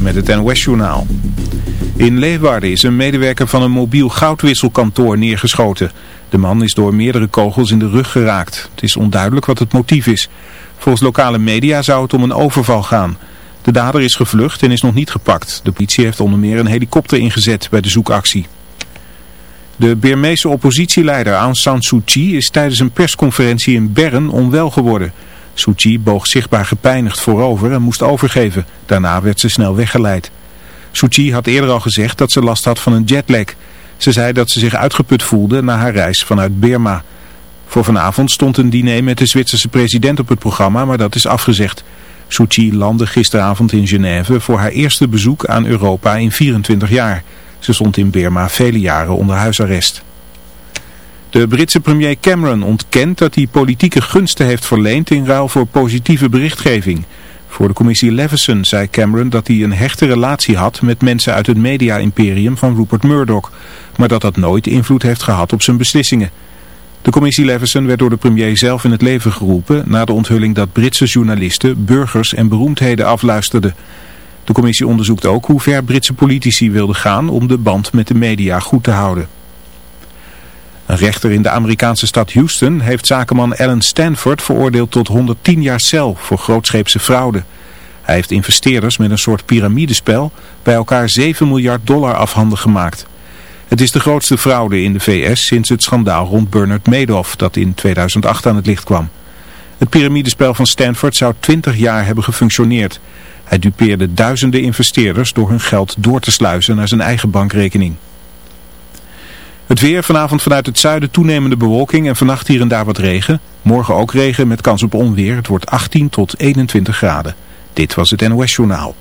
Met het NOS-journaal. In Leeuwarden is een medewerker van een mobiel goudwisselkantoor neergeschoten. De man is door meerdere kogels in de rug geraakt. Het is onduidelijk wat het motief is. Volgens lokale media zou het om een overval gaan. De dader is gevlucht en is nog niet gepakt. De politie heeft onder meer een helikopter ingezet bij de zoekactie. De Birmeese oppositieleider Aung San Suu Kyi is tijdens een persconferentie in Bern onwel geworden. Suu boog zichtbaar gepijnigd voorover en moest overgeven. Daarna werd ze snel weggeleid. Suu had eerder al gezegd dat ze last had van een jetlag. Ze zei dat ze zich uitgeput voelde na haar reis vanuit Burma. Voor vanavond stond een diner met de Zwitserse president op het programma, maar dat is afgezegd. Suu landde gisteravond in Genève voor haar eerste bezoek aan Europa in 24 jaar. Ze stond in Burma vele jaren onder huisarrest. De Britse premier Cameron ontkent dat hij politieke gunsten heeft verleend in ruil voor positieve berichtgeving. Voor de commissie Leveson zei Cameron dat hij een hechte relatie had met mensen uit het media-imperium van Rupert Murdoch, maar dat dat nooit invloed heeft gehad op zijn beslissingen. De commissie Leveson werd door de premier zelf in het leven geroepen na de onthulling dat Britse journalisten, burgers en beroemdheden afluisterden. De commissie onderzoekt ook hoe ver Britse politici wilden gaan om de band met de media goed te houden. Een rechter in de Amerikaanse stad Houston heeft zakenman Alan Stanford veroordeeld tot 110 jaar cel voor grootscheepse fraude. Hij heeft investeerders met een soort piramidespel bij elkaar 7 miljard dollar afhandig gemaakt. Het is de grootste fraude in de VS sinds het schandaal rond Bernard Madoff dat in 2008 aan het licht kwam. Het piramidespel van Stanford zou 20 jaar hebben gefunctioneerd. Hij dupeerde duizenden investeerders door hun geld door te sluizen naar zijn eigen bankrekening. Het weer vanavond vanuit het zuiden toenemende bewolking en vannacht hier en daar wat regen. Morgen ook regen met kans op onweer. Het wordt 18 tot 21 graden. Dit was het NOS Journaal.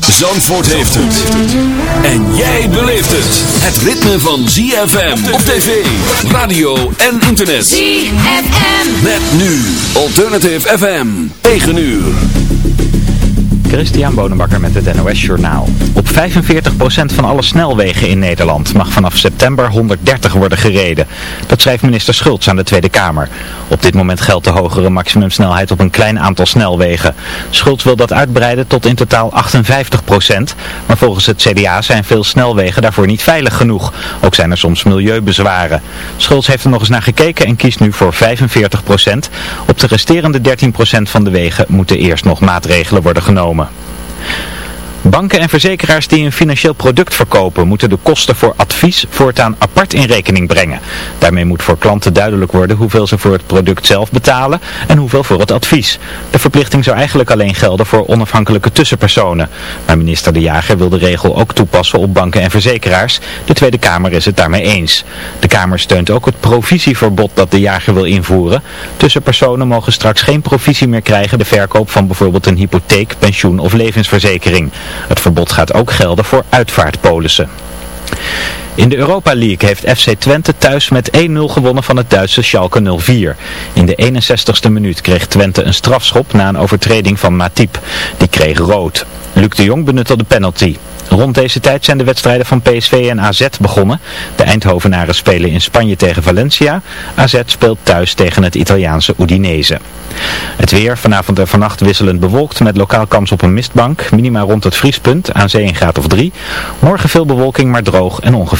Zandvoort heeft het. En jij beleeft het. Het ritme van ZFM op tv, radio en internet. ZFM. Met nu Alternative FM. 9 uur. Christian Bonenbakker met het NOS Journaal. Op 45% van alle snelwegen in Nederland mag vanaf september 130 worden gereden. Dat schrijft minister Schultz aan de Tweede Kamer. Op dit moment geldt de hogere maximumsnelheid op een klein aantal snelwegen. Schultz wil dat uitbreiden tot in totaal 58%. Maar volgens het CDA zijn veel snelwegen daarvoor niet veilig genoeg. Ook zijn er soms milieubezwaren. Schultz heeft er nog eens naar gekeken en kiest nu voor 45%. Op de resterende 13% van de wegen moeten eerst nog maatregelen worden genomen. дома Banken en verzekeraars die een financieel product verkopen moeten de kosten voor advies voortaan apart in rekening brengen. Daarmee moet voor klanten duidelijk worden hoeveel ze voor het product zelf betalen en hoeveel voor het advies. De verplichting zou eigenlijk alleen gelden voor onafhankelijke tussenpersonen. Maar minister De Jager wil de regel ook toepassen op banken en verzekeraars. De Tweede Kamer is het daarmee eens. De Kamer steunt ook het provisieverbod dat De Jager wil invoeren. Tussenpersonen mogen straks geen provisie meer krijgen de verkoop van bijvoorbeeld een hypotheek, pensioen of levensverzekering. Het verbod gaat ook gelden voor uitvaartpolissen. In de Europa League heeft FC Twente thuis met 1-0 gewonnen van het Duitse Schalke 04. In de 61ste minuut kreeg Twente een strafschop na een overtreding van Matip. Die kreeg rood. Luc de Jong benutte de penalty. Rond deze tijd zijn de wedstrijden van PSV en AZ begonnen. De Eindhovenaren spelen in Spanje tegen Valencia. AZ speelt thuis tegen het Italiaanse Udinese. Het weer vanavond en vannacht wisselend bewolkt met lokaal kans op een mistbank. Minima rond het vriespunt, aan zee een graad of 3. Morgen veel bewolking, maar droog en ongeveer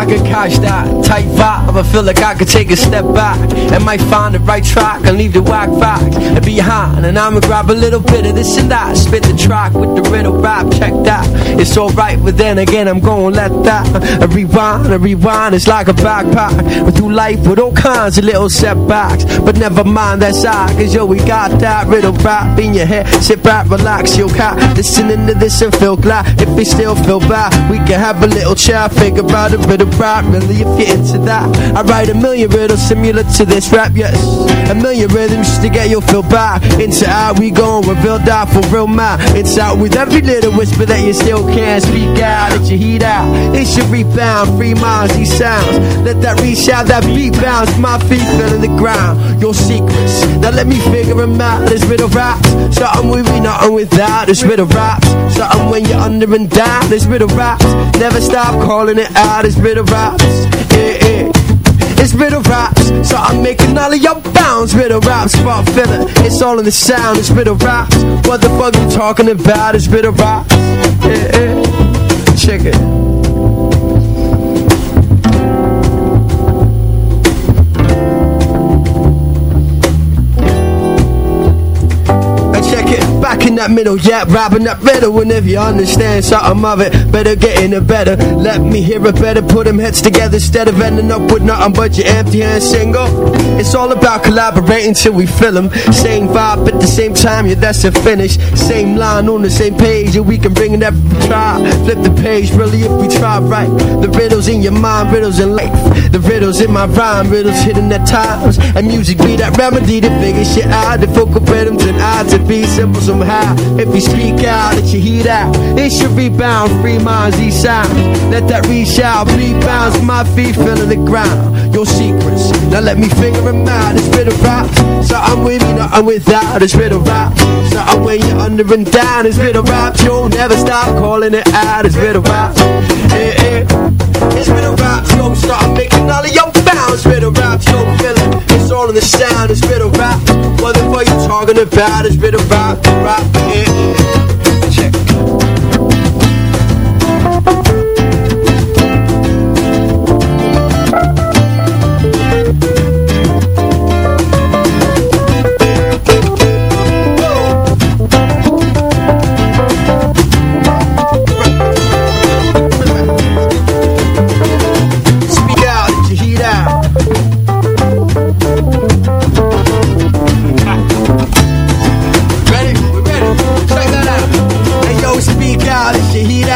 I could catch that tight vibe. I feel like I could take a step back and might find the right track and leave the whack facts behind. And I'ma grab a little bit of this and that. Spit the track with the riddle rap. Check that. It's alright, but then again, I'm gonna let that a rewind, a rewind. It's like a backpack. We through life with all kinds of little setbacks. But never mind, that's I, cause yo, we got that riddle rap in your head. Sit back, relax, your cat. Listening to this and feel glad. If we still feel bad, we can have a little chat. Figure out a riddle rap, really, if you're into that. I write a million riddles similar to this rap, yes. A million rhythms just to get you feel back. Into out we go, reveal that for real man. It's out with every little whisper that you still can't speak out. Let your heat out. It should rebound, free minds, these sounds. Let that reach out, that beat bounce. My feet fell in the ground. Your secrets, now let me figure them out. This riddle raps, something with me, nothing without. This riddle raps, something when you're under and down. This riddle raps, never stop calling it out. This riddle yeah, yeah. It's riddle raps, so I'm making all of your bounds. Riddle raps, spot filler, it's all in the sound. It's riddle raps, what the fuck you talking about? It's riddle raps, yeah, yeah. Check it. That middle, yeah, rapping that riddle. And if you understand something of it, better get in it better. Let me hear it better, put them heads together instead of ending up with nothing but your empty hand single. It's all about collaborating till we fill them. Same vibe at the same time, yeah, that's a finish. Same line on the same page, and we can bring it every try. Flip the page, really, if we try right. The riddles in your mind, riddles in life. The riddles in my rhyme, riddles hidden at times. And music be that remedy to figure shit out. The focal rhythms and I to be simple somehow. If you speak out, let your heat out. It should rebound, free minds, these sounds. Let that reach out, rebounds, my feet feeling the ground. Your secrets, now let me figure them out. It's bit of rap, so I'm with me, not I'm without. It's bit of rap, so I'm when you're under and down. It's bit of rap, you'll never stop calling it out. It's bit of rap, yeah, yeah. It's bit of rap, yo, start making all of your bounds. Bit of rap, yo, feeling. It's all in the sound. It's bit of rap. What the fuck you talking about? It's bit of rap, rap, yeah, yeah.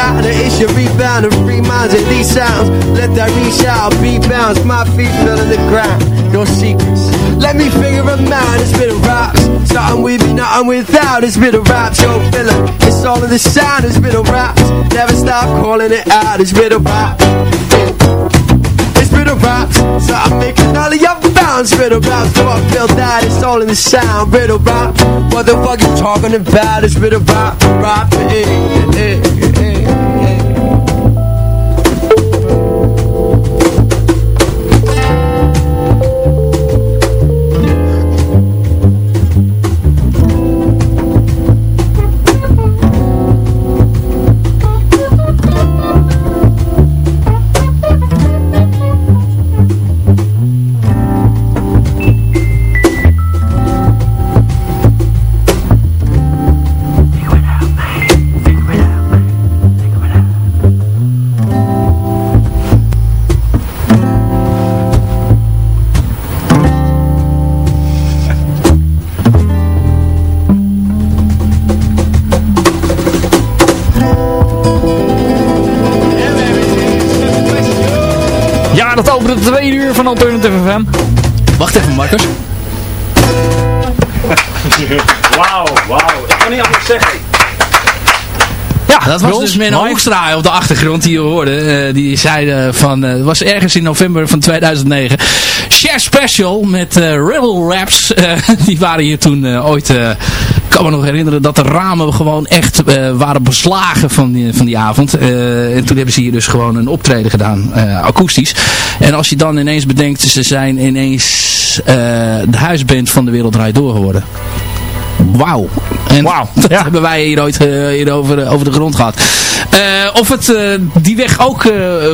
Out. It's your rebound and free minds and these sounds. Let that reach out, beat bounce. My feet fell in the ground. no secrets. Let me figure them out. It's been a raps. Something with me, nothing without. It's been a raps. Yo, filler. It's all in the sound. It's been a raps. Never stop calling it out. It's been a rap. It's riddle raps, so I'm making all of your bounds. Riddle raps, so I feel that it's all in the sound. Riddle rap, what the fuck you talking about? It's riddle rap, rap, eh, eh, eh. Van Alternative FM. Wacht even, Marcus. Wauw, wauw. Ik kan niet anders zeggen. Ja, Dat was dus Menno. Hoekstra op de achtergrond die je hoorde. Eh, die zei van, eh, het was ergens in november van 2009. Share Special met eh Rebel Raps. Eh, die waren hier toen eh, ooit... kan me nog herinneren dat de ramen gewoon echt eh, waren beslagen van die, van die avond. Eh, en toen hebben ze hier dus gewoon een optreden gedaan, eh, akoestisch. En als je dan ineens bedenkt, ze zijn ineens de huisband van de Wereld Draait Door geworden. Wauw. En dat ja. hebben wij hier ooit eh, hier over, eh, over de grond gehad. Eh, of het, die weg ook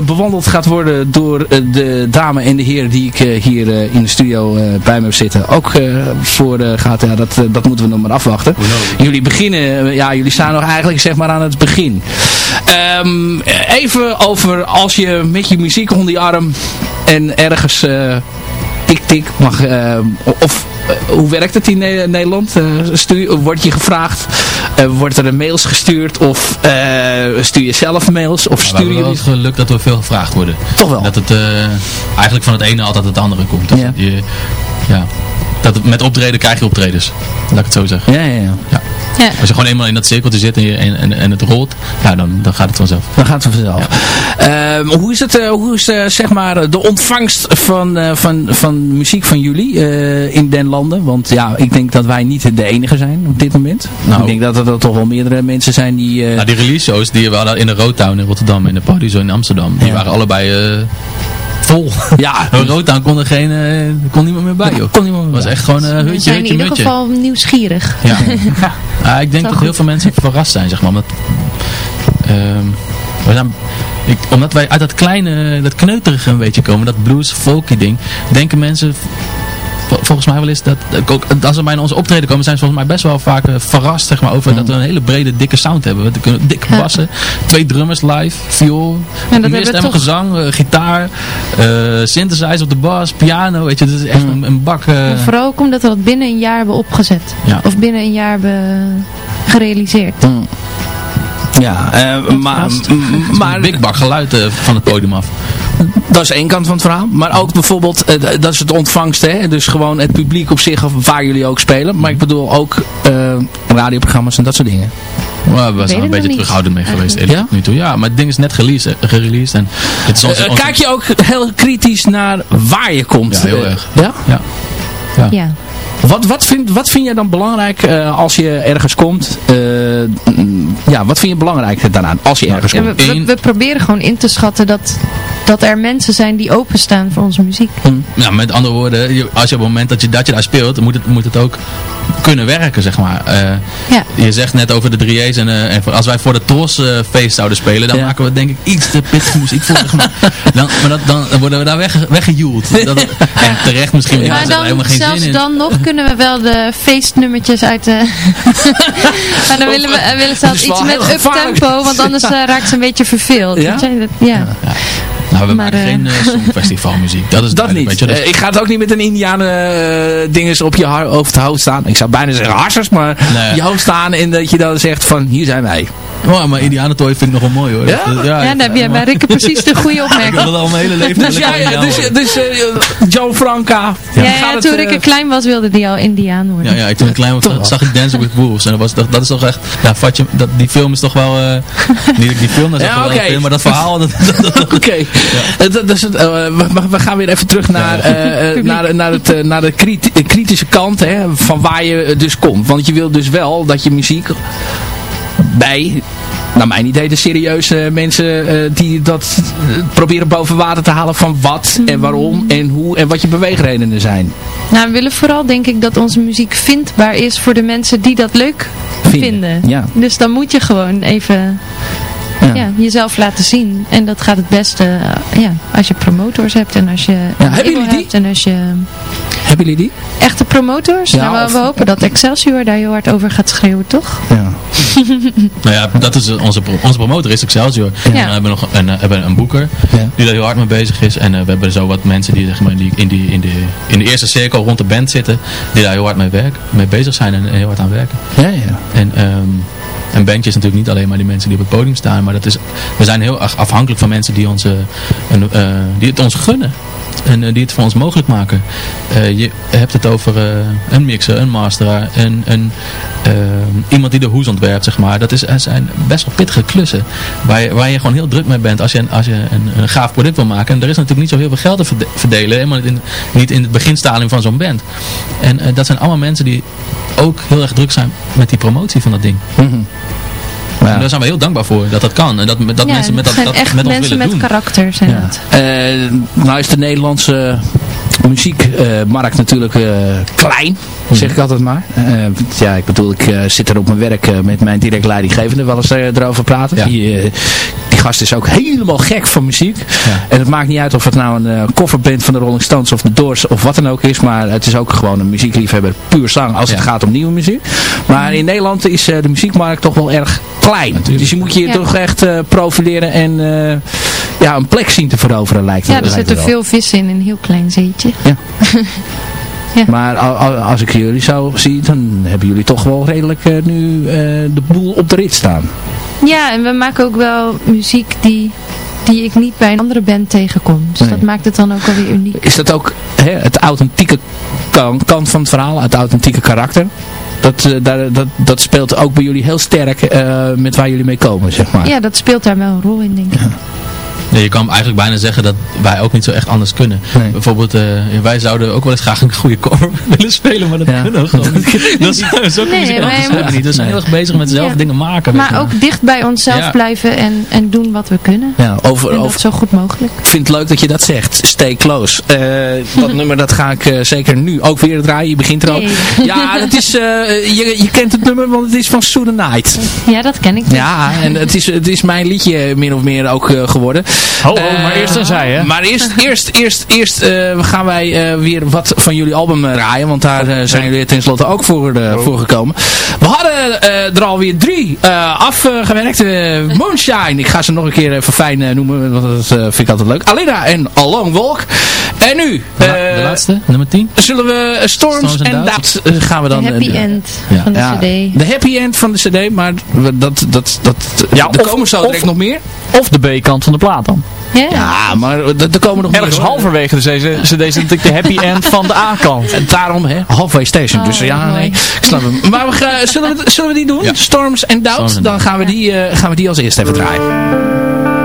bewandeld gaat worden door de dame en de heer die ik hier in de studio bij me heb zitten. Ook voor gaat, ja, dat, dat moeten we nog maar afwachten. Jullie beginnen, ja, jullie staan nog eigenlijk zeg maar aan het begin. Ehm, even over als je met je muziek onder je arm en ergens tik tik mag, uh, of hoe werkt het in ne Nederland? stuur, wordt je gevraagd, wordt er een mails gestuurd of stuur je zelf mails? Of stuur we je... wel het geluk dat we veel gevraagd worden. Toch wel? Dat het eigenlijk van het ene altijd het andere komt. Dat Ja. je, ja, dat het, met optreden krijg je optredens. Laat ik het zo zeggen. Ja, ja, ja. Ja. Ja. Als je gewoon eenmaal in dat cirkeltje zit en, je, en, en, en het rolt, ja, dan, dan gaat het vanzelf. Dan gaat het vanzelf. Ehm, hoe is het, eh, hoe is eh, zeg maar de ontvangst van, eh, van, van muziek van jullie in den landen? Want ja, ik denk dat wij niet de enige zijn op dit moment. Nou. ik denk dat er toch wel meerdere mensen zijn die... Nou, die release shows die we hadden in de Roadtown in Rotterdam en de Paradiso in Amsterdam, die Ja. waren allebei vol. ja, Een Roadtown kon er geen, eh, kon niemand meer bij, joh. kon niemand Het was echt gewoon een We hutje, zijn in hutje, ieder mutje. geval nieuwsgierig. Ja. ja, ik denk dat heel veel mensen verrast zijn, zeg maar. Omdat, ehm, we zijn, ik, omdat wij uit dat kleine, dat kneuterige een beetje komen, dat blues folky ding, denken mensen volgens mij wel eens dat, als we bij onze optreden komen, zijn ze volgens mij best wel vaak eh, verrast zeg maar, over dat we een hele brede, dikke sound hebben. We kunnen dikke bassen, twee drummers live, viool, we meerstemmige toch- zang, eh, gitaar, eh synthesizer op de bas, piano, weet je, dat is echt een, een bak. Vooral ook omdat we dat binnen een jaar hebben opgezet. Ja. Of binnen een jaar hebben gerealiseerd. Ja eh, maar, maar een big bak geluid eh, van het podium af. dat is één kant van het verhaal. Maar ook bijvoorbeeld, eh, dat is het ontvangst. Hè? Dus gewoon het publiek op zich, of waar jullie ook spelen. Maar ik bedoel ook radioprogramma's en dat soort dingen. Maar we weet zijn er een beetje terughoudend mee geweest tot nu toe. Ja, maar het ding is net gereleased. gereleased en het is onze, onze- Kijk je ook heel kritisch naar waar je komt? Ja, heel erg. Ja? Ja. Ja. Wat, wat, vind, wat vind jij dan belangrijk eh, als je ergens komt? Eh, ja, wat vind je belangrijk daaraan als je ergens Ja, komt? we, we proberen gewoon in te schatten dat, dat er mensen zijn die openstaan voor onze muziek. Nou, met andere woorden, als je op het moment dat je, dat je daar speelt, moet het, moet het ook kunnen werken, zeg maar. Eh, Ja. Je zegt net over de 3A's en, eh, en als wij voor de Tros eh, feest zouden spelen, dan Ja. maken we denk ik iets te pittige muziek voor, zeg maar. Dan, maar dat, dan worden we daar weg, weggejoeld. Dat, en terecht misschien, ja, maar dan, helemaal geen zelfs zin in. dan nog kunnen we wel de feestnummertjes uit de... maar dan willen we willen ze Dat altijd is iets met uptempo, want anders raakt ze een beetje verveeld. Ja? Ja. Nou, we maar, maken eh, geen uh, songfestivalmuziek. Dat is Dat niet. Je, dus- Eh, ik ga het ook niet met een indianen eh, dinges op je har- over het hoofd staan. Ik zou bijna zeggen harsers, maar Nee. je hoofd staan en dat je dan zegt van hier zijn wij. Oh, maar Indianentooi vind ik nog wel mooi hoor. Ja? Dat- Ja, dan heb je bij Rikke precies de goede Ik opmerking. wil al mijn hele leven Dus, ik jij, Indiaan dus, dus eh, Joe Franca. Ja, ja, het, toen eh, Rikke klein was wilde die al Indiaan worden. Ja, ja, ik toen ik klein was, Toch zag ik Dancing with Wolves. En dat, was, dat, dat is toch echt... Ja, Fatje, dat, die film is toch wel... eh niet dat ik die film, dat is Ja, toch wel een film, maar dat verhaal... Oké, Eh, dat- dat is het, eh, we, we- gaan weer even terug naar, eh, eh, naar, naar, het, eh, naar de kriti- eh, kritische kant hè, van waar je eh, dus komt. Want je wil dus wel dat je muziek bij, naar mijn idee, de serieuze mensen eh, die dat eh, proberen boven water te halen van wat en waarom en hoe en wat je beweegredenen zijn. Nou, we willen vooral denk ik dat onze muziek vindbaar is voor de mensen die dat leuk Vinden, vinden. ja. Dus dan moet je gewoon even Ja. ja. jezelf laten zien. En dat gaat het beste eh, ja, als je promotors hebt en als je een hebben jullie die? hebt en als je Hebben jullie die? echte promotors. Ja, nou, we, of- we hopen dat Excelsior daar heel hard over gaat schreeuwen, toch? Ja. nou ja, dat is onze, onze promotor is Excelsior. En we hebben nog een, eh, hebben een boeker Ja. die daar heel hard mee bezig is. En eh, we hebben zo wat mensen die, zeg maar, die in, die, in, de, in de eerste cirkel rond de band zitten. Die daar heel hard mee, werken, mee bezig zijn en heel hard aan werken. Ja, ja. En ehm een bandje is natuurlijk niet alleen maar die mensen die op het podium staan. Maar dat is, we zijn heel afhankelijk van mensen die, ons, eh, een, eh, die het ons gunnen. En eh, die het voor ons mogelijk maken. Eh, je hebt het over eh, een mixer, een masteraar, ehm, iemand die de hoes ontwerpt, zeg maar. Dat is, zijn best wel pittige klussen. Waar je, waar je gewoon heel druk mee bent als je, als je een, gaaf product wil maken. En er is natuurlijk niet zo heel veel geld te verde- verdelen. Helemaal niet in, niet in het beginstadium van zo'n band. En dat zijn allemaal mensen die ook heel erg druk zijn met die promotie van dat ding. Ja. En daar zijn we heel dankbaar voor dat dat kan. En dat, dat ja, mensen met, dat, dat echt met ons mensen willen met doen. karakter zijn Ja. dat. Eh, nou is de Nederlandse muziekmarkt natuurlijk klein, zeg ik altijd maar. ja, ik bedoel, ik zit er op mijn werk met mijn direct leidinggevende wel eens erover praten. Die, die gast is ook helemaal gek van muziek. En het maakt niet uit of het nou een coverband van de Rolling Stones of de Doors of wat dan ook is. Maar het is ook gewoon een muziekliefhebber puur zang als het gaat om nieuwe muziek. Maar in Nederland is de muziekmarkt toch wel erg klein. Dus je moet je toch echt profileren en ja, een plek zien te veroveren lijkt het. Ja, er zitten veel vissen in een heel klein zeetje. Ja. ja. Maar als ik jullie zo zie, dan hebben jullie toch wel redelijk uh, nu uh, de boel op de rit staan. Ja, en we maken ook wel muziek die, die ik niet bij een andere band tegenkom. Dus dat maakt het dan ook alweer uniek. Is dat ook hè, het authentieke kant van het verhaal, het authentieke karakter? Dat, uh, daar, dat, dat speelt ook bij jullie heel sterk met waar jullie mee komen, zeg maar. Ja, dat speelt daar wel een rol in, denk ik. Ja. Ja, je kan eigenlijk bijna zeggen dat wij ook niet zo echt anders kunnen. Bijvoorbeeld, uh, wij zouden ook wel eens graag een goede cover willen spelen, maar dat kunnen we gewoon niet. dat is ook nee, we niet. We zijn heel erg bezig met zelf dingen maken. Maar ook dicht bij onszelf blijven en, en doen wat we kunnen. Ja, over, over, zo goed mogelijk. Ik vind het leuk dat je dat zegt. Stay close. Uh, dat nummer dat ga ik uh, zeker nu ook weer draaien. Je begint er ook. Ja, dat is, je, je kent het nummer, want het is van Soothe Night. Ja, dat ken ik. Ja, en het is, het is mijn liedje min of meer ook geworden. Oh, oh maar eerst een zij, hè? Maar eerst, eerst, eerst, eerst uh, gaan wij uh, weer wat van jullie album draaien. Want daar uh, zijn jullie tenslotte ook voor, oh. voor gekomen. We hadden er alweer drie afgewerkt. Moonshine, ik ga ze nog een keer even fijn noemen. Want dat vind ik altijd leuk. Alina en Along Walk. En nu... De, de laatste, nummer 10. Zullen we Storms, Storms and Doubt gaan we dan... De happy end ja. van de ja, cd. De happy end van de cd, maar dat, dat, dat, ja, er komen zo direct nog meer. Of de B-kant van de plaat dan. Ja, ja maar er komen nog Ergens halverwege de deze, ze deze natuurlijk de happy end van de A-kant. En daarom, hè, halfway station. dus oh, ja, nee, ik snap hem. Maar we zullen, we, zullen we die doen? Storms and Doubt. Dan gaan we, die, uh, gaan we die als eerste even draaien.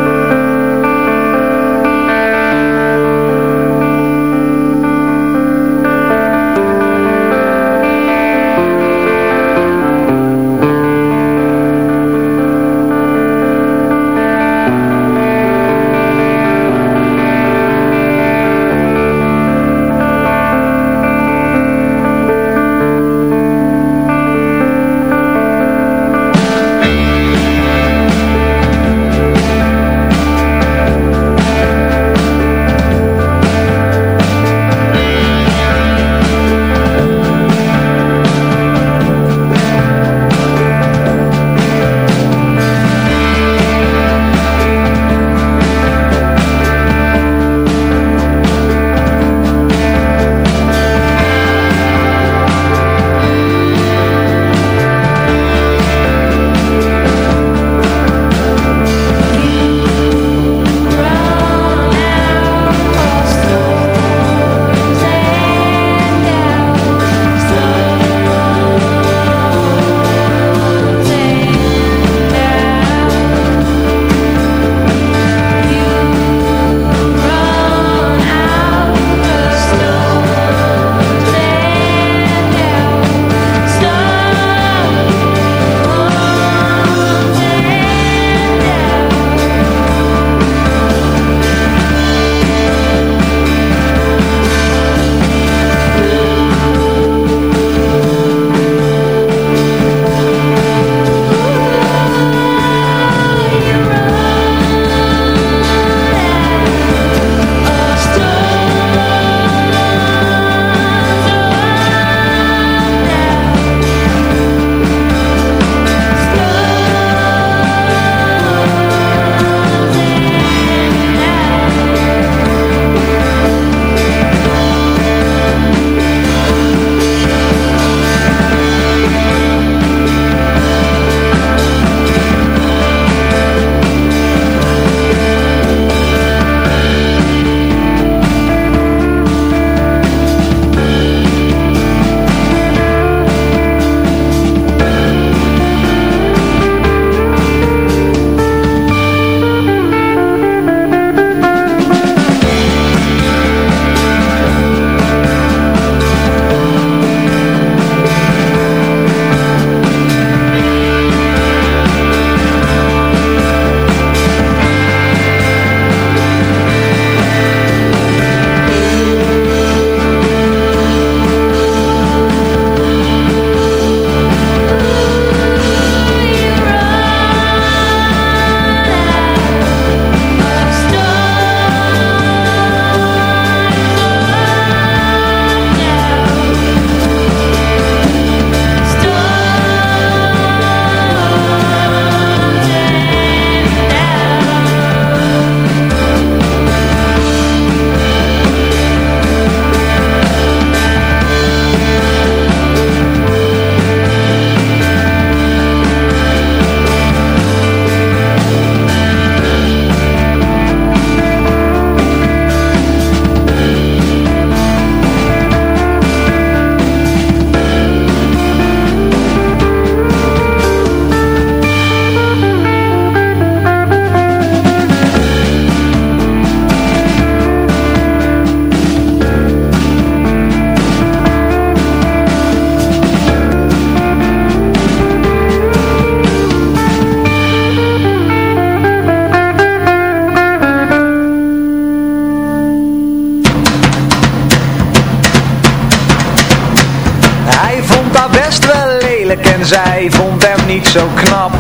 Lelijk en zij vond hem niet zo knap.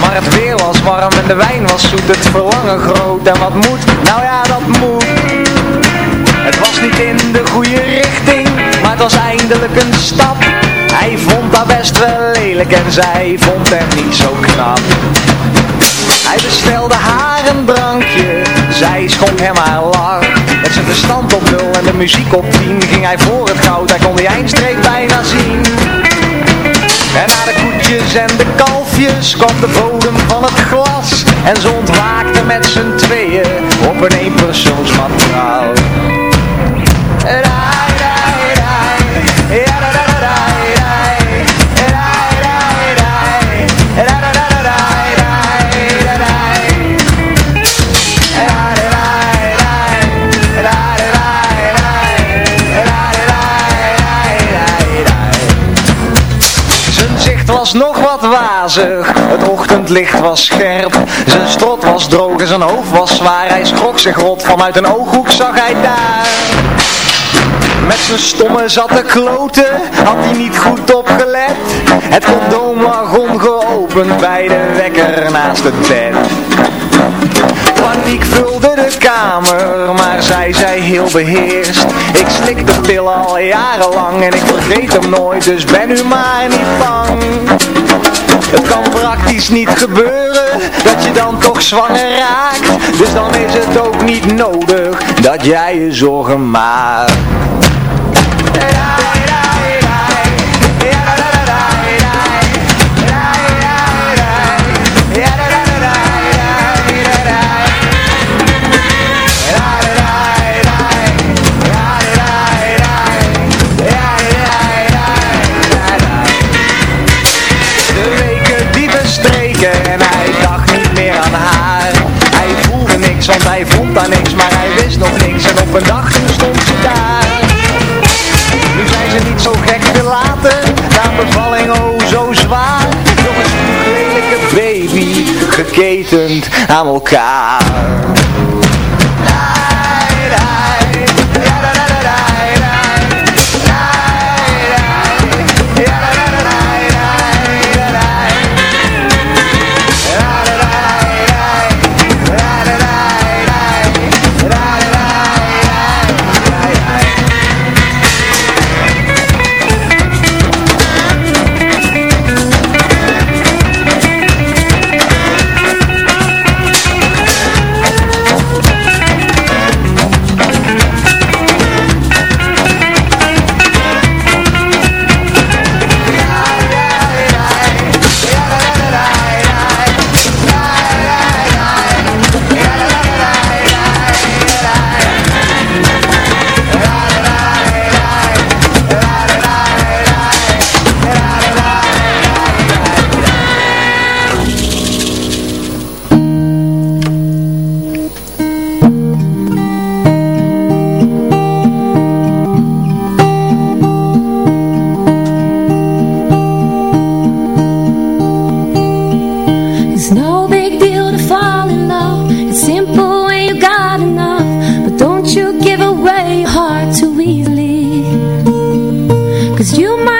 Maar het weer was warm en de wijn was zoet, het verlangen groot. En wat moet? Nou ja, dat moet. Het was niet in de goede richting, maar het was eindelijk een stap. Hij vond haar best wel lelijk en zij vond hem niet zo knap. Hij bestelde haar een drankje, zij schonk hem haar lach. Met zijn verstand op nul en de muziek op tien Ging hij voor het goud, hij kon die eindstreek bijna zien En na de koetjes en de kalfjes kwam de bodem van het glas. En ze ontwaakten met z'n tweeën op een eenpersoonsmatrouw was het ochtendlicht was scherp. Zijn strot was droog en zijn hoofd was zwaar. Hij schrok zich rot, vanuit een ooghoek zag hij daar. Met zijn stomme zatte kloten had hij niet goed opgelet. Het condoom lag ongeopend bij de wekker naast het bed Paniek vulde de kamer, maar zij zei heel beheerst. Ik slik de pil al jarenlang en ik vergeet hem nooit, dus ben u maar niet bang. Het kan praktisch niet gebeuren, dat je dan toch zwanger raakt. Dus dan is het ook niet nodig, dat jij je zorgen maakt niks, maar hij wist nog niks. En op een dag stond ze daar. Nu zijn ze niet zo gek te laten, na bevalling oh zo zwaar. Nog een lelijke baby, geketend aan elkaar Cause you might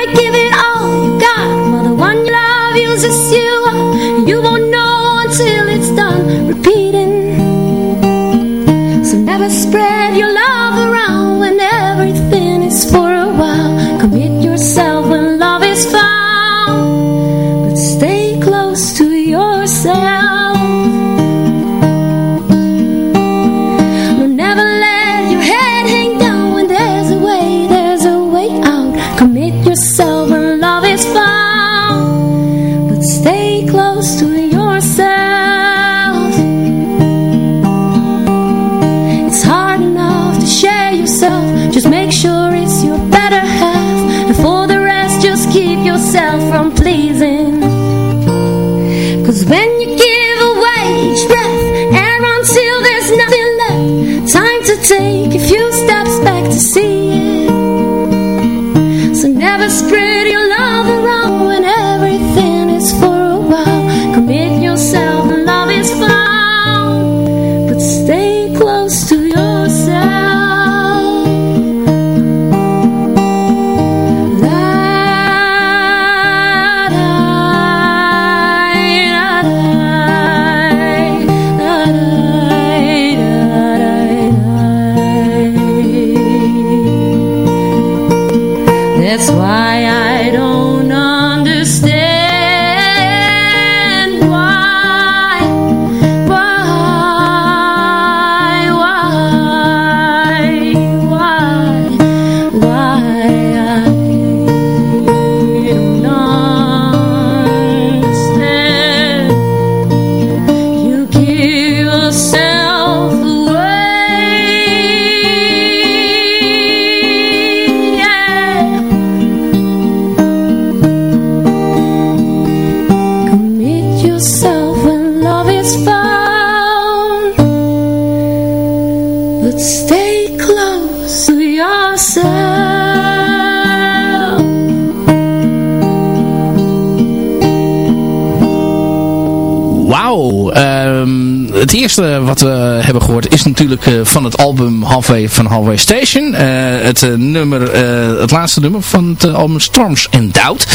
wat we hebben gehoord is natuurlijk eh, van het album Halfway van Halfway Station. Eh, het, eh, nummer, het laatste nummer van het album Storms and Doubt.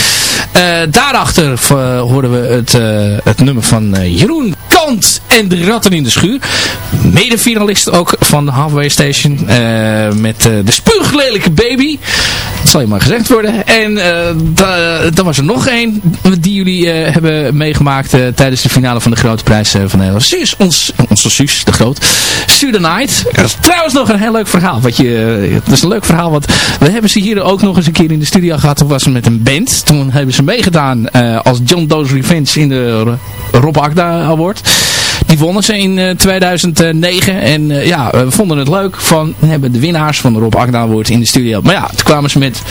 daarachter hoorden we het, het nummer van Jeroen Kant en de Ratten in de Schuur. Mede-finalist ook van Halfway Station. met de spuuglelijke baby. Zal je maar gezegd worden. En dan was er nog één die jullie hebben meegemaakt tijdens de finale van de Grote Prijs van Nederland. Suus, ons, onze Suus, de Groot. Night. Dat is trouwens nog een heel leuk verhaal. Wat je, dat is een leuk verhaal. Want we hebben ze hier ook nog eens een keer in de studio gehad. Toen was ze met een band. Toen hebben ze meegedaan als John Doe's Revenge in de Rob Agda Award. Die wonnen ze in 2009. Eh, en uh, ja, we vonden het leuk. Van, we hebben de winnaars van de Rob Agda Award in de studio. Maar ja, toen kwamen ze met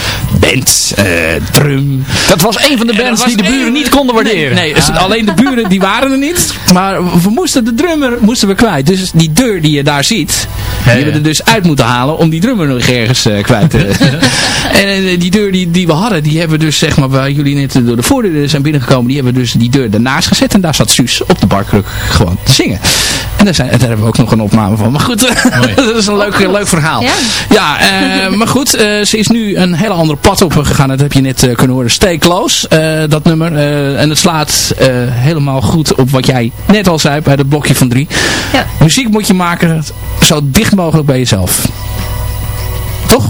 band, uh, drum. Dat was een van de bands die de buren niet konden waarderen. Nee, nee ah. alleen de buren die waren er niet. Maar we moesten de drummer moesten we kwijt. Dus die deur die je daar ziet, die hebben we er dus uit moeten halen om die drummer nog ergens kwijt te... en die deur die, die we hadden, die hebben we dus zeg maar, waar jullie net door de voordeur zijn binnengekomen, die hebben we dus die deur daarnaast gezet. En daar zat Suus op de barkruk gewoon zingen. En daar, zijn, daar hebben we ook nog een opname van. Maar goed, dat is een leuk, leuk verhaal. Ja, ja uh, maar goed, uh, ze is nu een hele andere pad op gegaan. Dat heb je net uh, kunnen horen. Stay Close, dat nummer. en het slaat helemaal goed op wat jij net al zei bij het blokje van drie. Ja. Muziek moet je maken zo dicht mogelijk bij jezelf. Toch?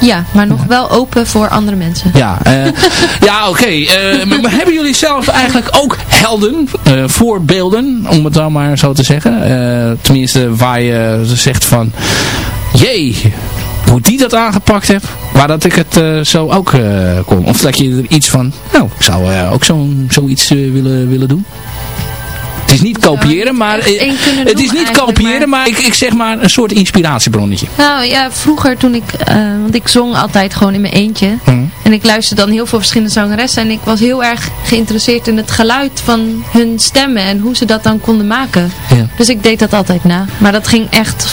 Ja, maar nog wel open voor andere mensen. Ja, uh, ja oké. Okay. Uh, maar hebben jullie zelf eigenlijk ook helden, uh, voorbeelden, om het dan maar zo te zeggen? tenminste, waar je zegt van, jee, hoe die dat aangepakt heeft, waar dat ik het zo ook kon. Of dat je er iets van, nou, ik zou ook zo'n zoiets willen, willen doen. Het is niet kopiëren, maar het is niet kopiëren, maar, ik, ik zeg maar een soort inspiratiebronnetje. Nou ja, vroeger toen ik, uh, want ik zong altijd gewoon in mijn eentje. Mhm. En ik luisterde dan heel veel verschillende zangeressen. En ik was heel erg geïnteresseerd in het geluid van hun stemmen en hoe ze dat dan konden maken. Ja. Dus ik deed dat altijd na. Maar dat ging echt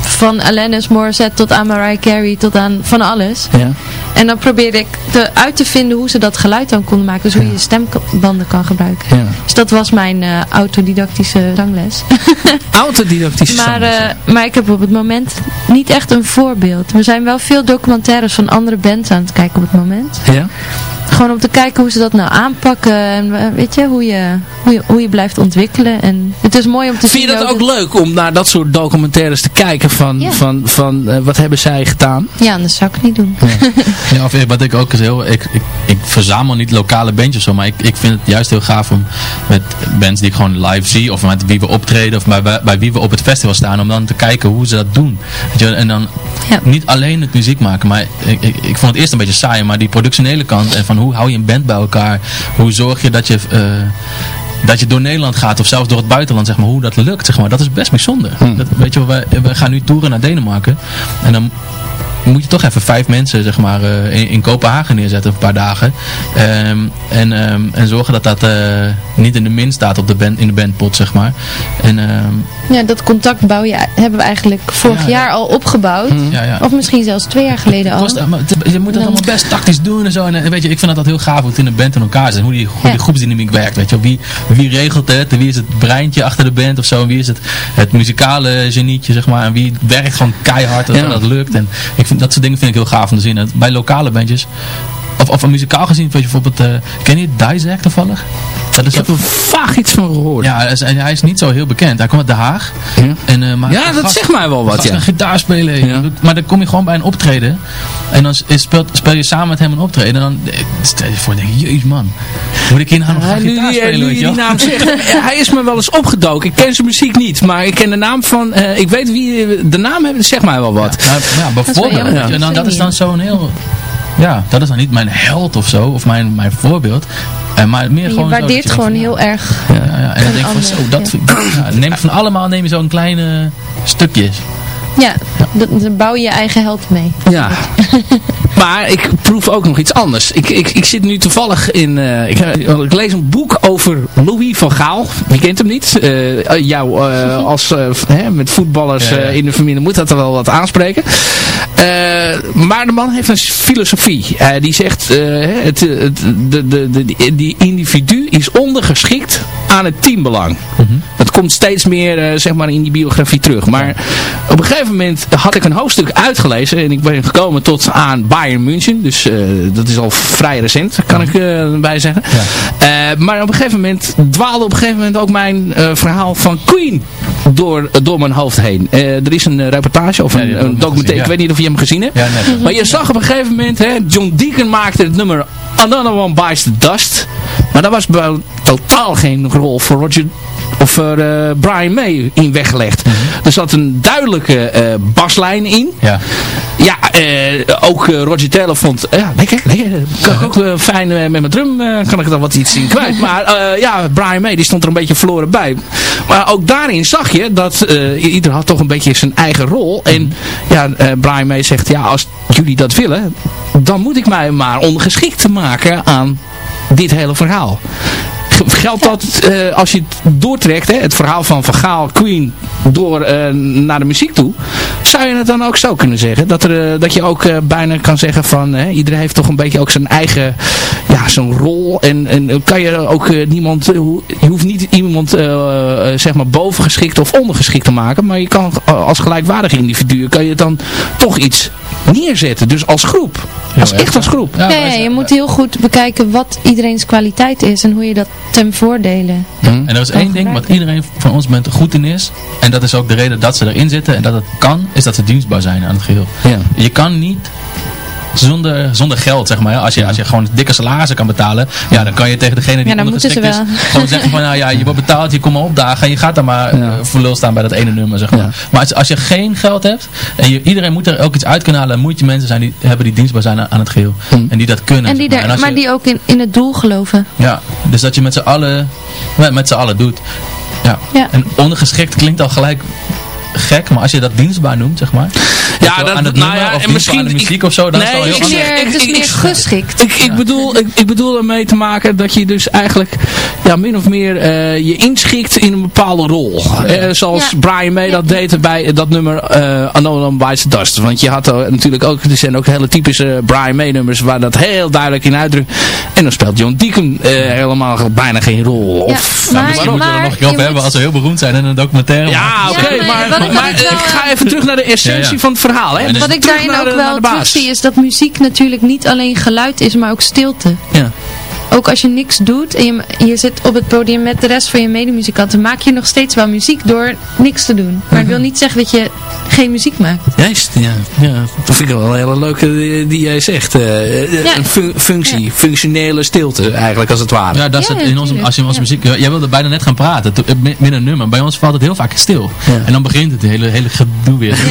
van Alanis Morissette tot aan Mariah Carey tot aan van alles. Ja. En dan probeerde ik te, uit te vinden hoe ze dat geluid dan konden maken. Dus hoe je stembanden kan gebruiken. Ja. Dus dat was mijn uh, autodidactische zangles. autodidactische maar, uh, maar ik heb op het moment niet echt een voorbeeld. Er zijn wel veel documentaires van andere bands aan het kijken op het moment. Ja. Gewoon om te kijken hoe ze dat nou aanpakken. En eh, weet je, hoe je, hoe je, hoe je blijft ontwikkelen. En het is mooi om te zien. Vind je dat ook leuk om naar dat soort documentaires te kijken? Van, van, van uh, wat hebben zij gedaan? Ja, dat zou ik niet doen. Ja, ja of wat ik ook is heel... Ik, ik, ik verzamel niet lokale bandjes zo. Maar ik, ik vind het juist heel gaaf om met bands die ik gewoon live zie. Of met wie we optreden. Of bij, bij, bij wie we op het festival staan. Om dan te kijken hoe ze dat doen. Weet je, en dan ja. niet alleen het muziek maken. Maar ik, ik, ik vond het eerst een beetje saai. Maar die productionele kant. En van hoe hou je een band bij elkaar? Hoe zorg je dat je... Uh, dat je door Nederland gaat of zelfs door het buitenland, zeg maar, hoe dat lukt, zeg maar, dat is best bijzonder. Hmm. Dat, weet je, we, we gaan nu toeren naar Denemarken en dan moet je toch even vijf mensen zeg maar, uh, in, in, Kopenhagen neerzetten een paar dagen. Um, en, um, en zorgen dat dat uh, niet in de min staat op de band, in de bandpot, zeg maar. En, um, ja, dat contact bouw je, hebben we eigenlijk vorig ja, jaar ja. al opgebouwd. Ja, of misschien zelfs twee jaar geleden al. je moet dat allemaal best tactisch doen en zo. En weet je, ik vind dat heel gaaf hoe het in een band in elkaar zit. Hoe die, hoe die groepsdynamiek werkt. Weet je. Wie, wie regelt het? Wie is het breintje achter de band of zo? En wie is het, het muzikale genietje, zeg maar. En wie werkt gewoon keihard dat dat lukt. En ik vind dat soort dingen vind ik heel gaaf om te zien. bij lokale bandjes, of, of muzikaal gezien, weet je bijvoorbeeld, uh, ken je Dizak toevallig? Dat is ik heb er vaag iets van gehoord. Ja, hij is, hij is niet zo heel bekend. Hij komt uit Den Haag. Ja, en, uh, maar ja dat gast, zegt mij wel wat. Ja. een gitaar spelen. Ja. Maar dan kom je gewoon bij een optreden. En dan speelt, speel je samen met hem een optreden. En dan eh, stel je voor, denk je, jezus man. Moet ik hier nou nog ja, gitaar spelen? Nu, die naam zegt, hij is me wel eens opgedoken. Ik ken zijn muziek niet. Maar ik ken de naam van, uh, ik weet wie, de naam heeft, zeg mij wel wat. Ja, nou, ja bijvoorbeeld. Dat, en dan, dat is dan zo'n heel ja, dat is dan niet mijn held of zo, of mijn, mijn voorbeeld. Uh, maar meer je gewoon waardeert gewoon heel erg. Ja, ja. En dan denk ik van zo, dat ja, neem van allemaal neem je zo'n kleine stukjes. Ja, dan bouw je je eigen held mee. Ja. Maar ik proef ook nog iets anders. Ik, ik, ik zit nu toevallig in... eh, ik, ik lees een boek over Louis van Gaal. Wie kent hem niet? Eh, jou eh, als eh, hè, met voetballers Ja, ja. eh, in de familie moet dat er wel wat aanspreken. Eh, maar de man heeft een filosofie. Eh, die zegt, eh, het, het, de, de, de, die individu is ondergeschikt aan het teambelang. Dat komt steeds meer eh, zeg maar in die biografie terug. Maar op een gegeven moment had ik een hoofdstuk uitgelezen. En ik ben gekomen tot aan Bayern München. Dus eh, dat is al vrij recent, kan ik eh bij zeggen. Eh, maar op een gegeven moment dwaalde op een gegeven moment ook mijn verhaal van Queen door, door mijn hoofd heen. Er is een reportage of een, een documentaire. Ik weet niet of je hem gezien hebt. Ja, net. Maar je zag op een gegeven moment, hè, John Deacon maakte het nummer Another One Bites the Dust. Maar daar was totaal geen rol voor Roger of eh, Brian May in weggelegd. Er zat een duidelijke eh, baslijn in. Ja. Ja, eh, ook Roger Taylor vond, ja, lekker, lekker. Kan ik ook fijn met mijn drum, kan ik er dan wat iets in kwijt. Maar ja, Brian May, die stond er een beetje verloren bij. Maar ook daarin zag je dat ieder had toch een beetje zijn eigen rol. En ja, eh, Brian May zegt, ja, als jullie dat willen, dan moet ik mij maar ondergeschikt maken aan dit hele verhaal. Geldt dat eh, als je het doortrekt, hè, het verhaal van Van Gaal, Queen, door eh, naar de muziek toe, zou je het dan ook zo kunnen zeggen? Dat, er, eh, dat je ook bijna kan zeggen van, hè, iedereen heeft toch een beetje ook zijn eigen, ja, zo'n rol. En, en kan je ook eh, niemand, hoe- je hoeft niet iemand, zeg maar, bovengeschikt of ondergeschikt te maken, maar je kan als gelijkwaardig individu, kan je dan toch iets neerzetten. Dus als groep. Als, echt als groep. Ja, zijn- je moet heel goed bekijken wat iedereen's kwaliteit is en hoe je dat ten voordele En er is één ding wat iedereen van ons bent goed in is. En dat is ook de reden dat ze erin zitten. En dat het kan, is dat ze dienstbaar zijn aan het geheel. Ja. Je kan niet zonder, zonder geld, zeg maar. ja. Als je, als je gewoon dikke salarissen kan betalen. Ja, dan kan je tegen degene die Ja, ondergeschikt is. wel. Gewoon zeggen van, nou ja, je wordt betaald, je komt maar opdagen. En je gaat dan maar Ja. eh, voor lul staan bij dat ene nummer, zeg maar. Ja. Maar als, als je geen geld hebt. En je, iedereen moet er ook iets uit kunnen halen. Dan moet je mensen zijn die hebben die dienstbaar zijn aan, aan het geheel. Hm. En die dat kunnen. En die zeg maar je- die ook in, in het doel geloven. ja, dus dat je met z'n allen, met, met z'n allen doet. Ja. Ja. En ondergeschikt klinkt al gelijk gek, maar als je dat dienstbaar noemt, zeg maar. Ja, dat, dat, aan het nou nummer ja, of en misschien aan de muziek of zo, dan is het al nee, heel ik Het is anders. meer, het is ik- ik- meer geschikt. Ik, ik, bedoel, ik, ik bedoel ermee te maken dat je dus eigenlijk ja, min of meer eh, je inschikt in een bepaalde rol. Eh, zoals Ja. Brian May dat deed bij dat nummer uh, Anonym Bites the Dust. Want je had er natuurlijk ook, er zijn ook hele typische Brian May nummers waar dat heel duidelijk in uitdrukt. En dan speelt John Deacon eh, helemaal bijna geen rol. Of, maar- Misschien moeten we er nog een keer je hebben moet- als we heel beroemd zijn en een documentaire ja, oké, Ja, nee, maar, wat ik- wat maar ik wel, ik ga eh, even terug naar de essentie Ja, ja. van het verhaal. Hè? Dus- Wat ik daarin de- ook wel terug zie is dat muziek natuurlijk niet alleen geluid is, maar ook stilte. Ja. Ook als je niks doet en je, je zit op het podium met de rest van je medemuzikanten, maak je nog steeds wel muziek door niks te doen. Maar het wil niet zeggen dat je geen muziek maakt. Juist, ja. ja. Dat vind ik wel een hele leuke die, die jij zegt. eh, eh, Ja. Een fun- functie, functionele stilte eigenlijk als het ware. Ja, dat is Ja, het in onze, tuurlijk. als je in onze Ja. muziek... Jij wilde bijna net gaan praten, eh, midden een nummer. Bij ons valt het heel vaak stil. Ja. En dan begint het hele, hele gedoe weer.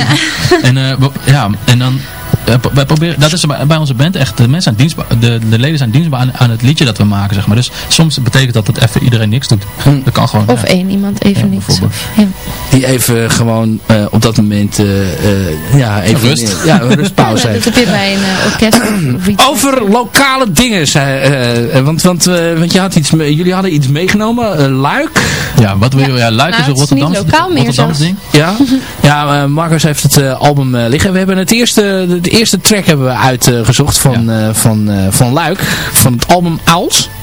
En, eh, we- ja, en dan... eh, wij proberen, dat is bij, bij onze band echt, de, mensen zijn dienstbaar, de, de leden zijn dienstbaar aan, aan het liedje dat we maken, zeg maar. Dus soms betekent dat dat even iedereen niks doet. Dat kan gewoon. Of ja. één iemand even Ja, niks. ja. Die even gewoon eh, op dat moment eh, eh, ja, even Rust. Ja, een rustpauze dat heeft. heb je bij een orkest of, iets. Over lokale dingen, zei, want, want, eh, want je had iets, mee- jullie hadden iets meegenomen, Luik. Ja, wat wil je? Ja, Luik Nou, is een het is niet Rotterdamse, lokaal meer Rotterdamse ding. Ja, ja Marcus heeft het album liggen. We hebben het eerste, de, de eerste track hebben we uitgezocht van, eh, van, eh, van Luik, van het album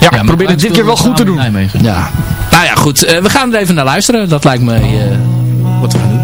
Ja, probeer het dit keer wel goed te doen. Nijmegen. Ja, nou ja, goed. Eh, we gaan er even naar luisteren. Dat lijkt me eh, wat we gaan doen.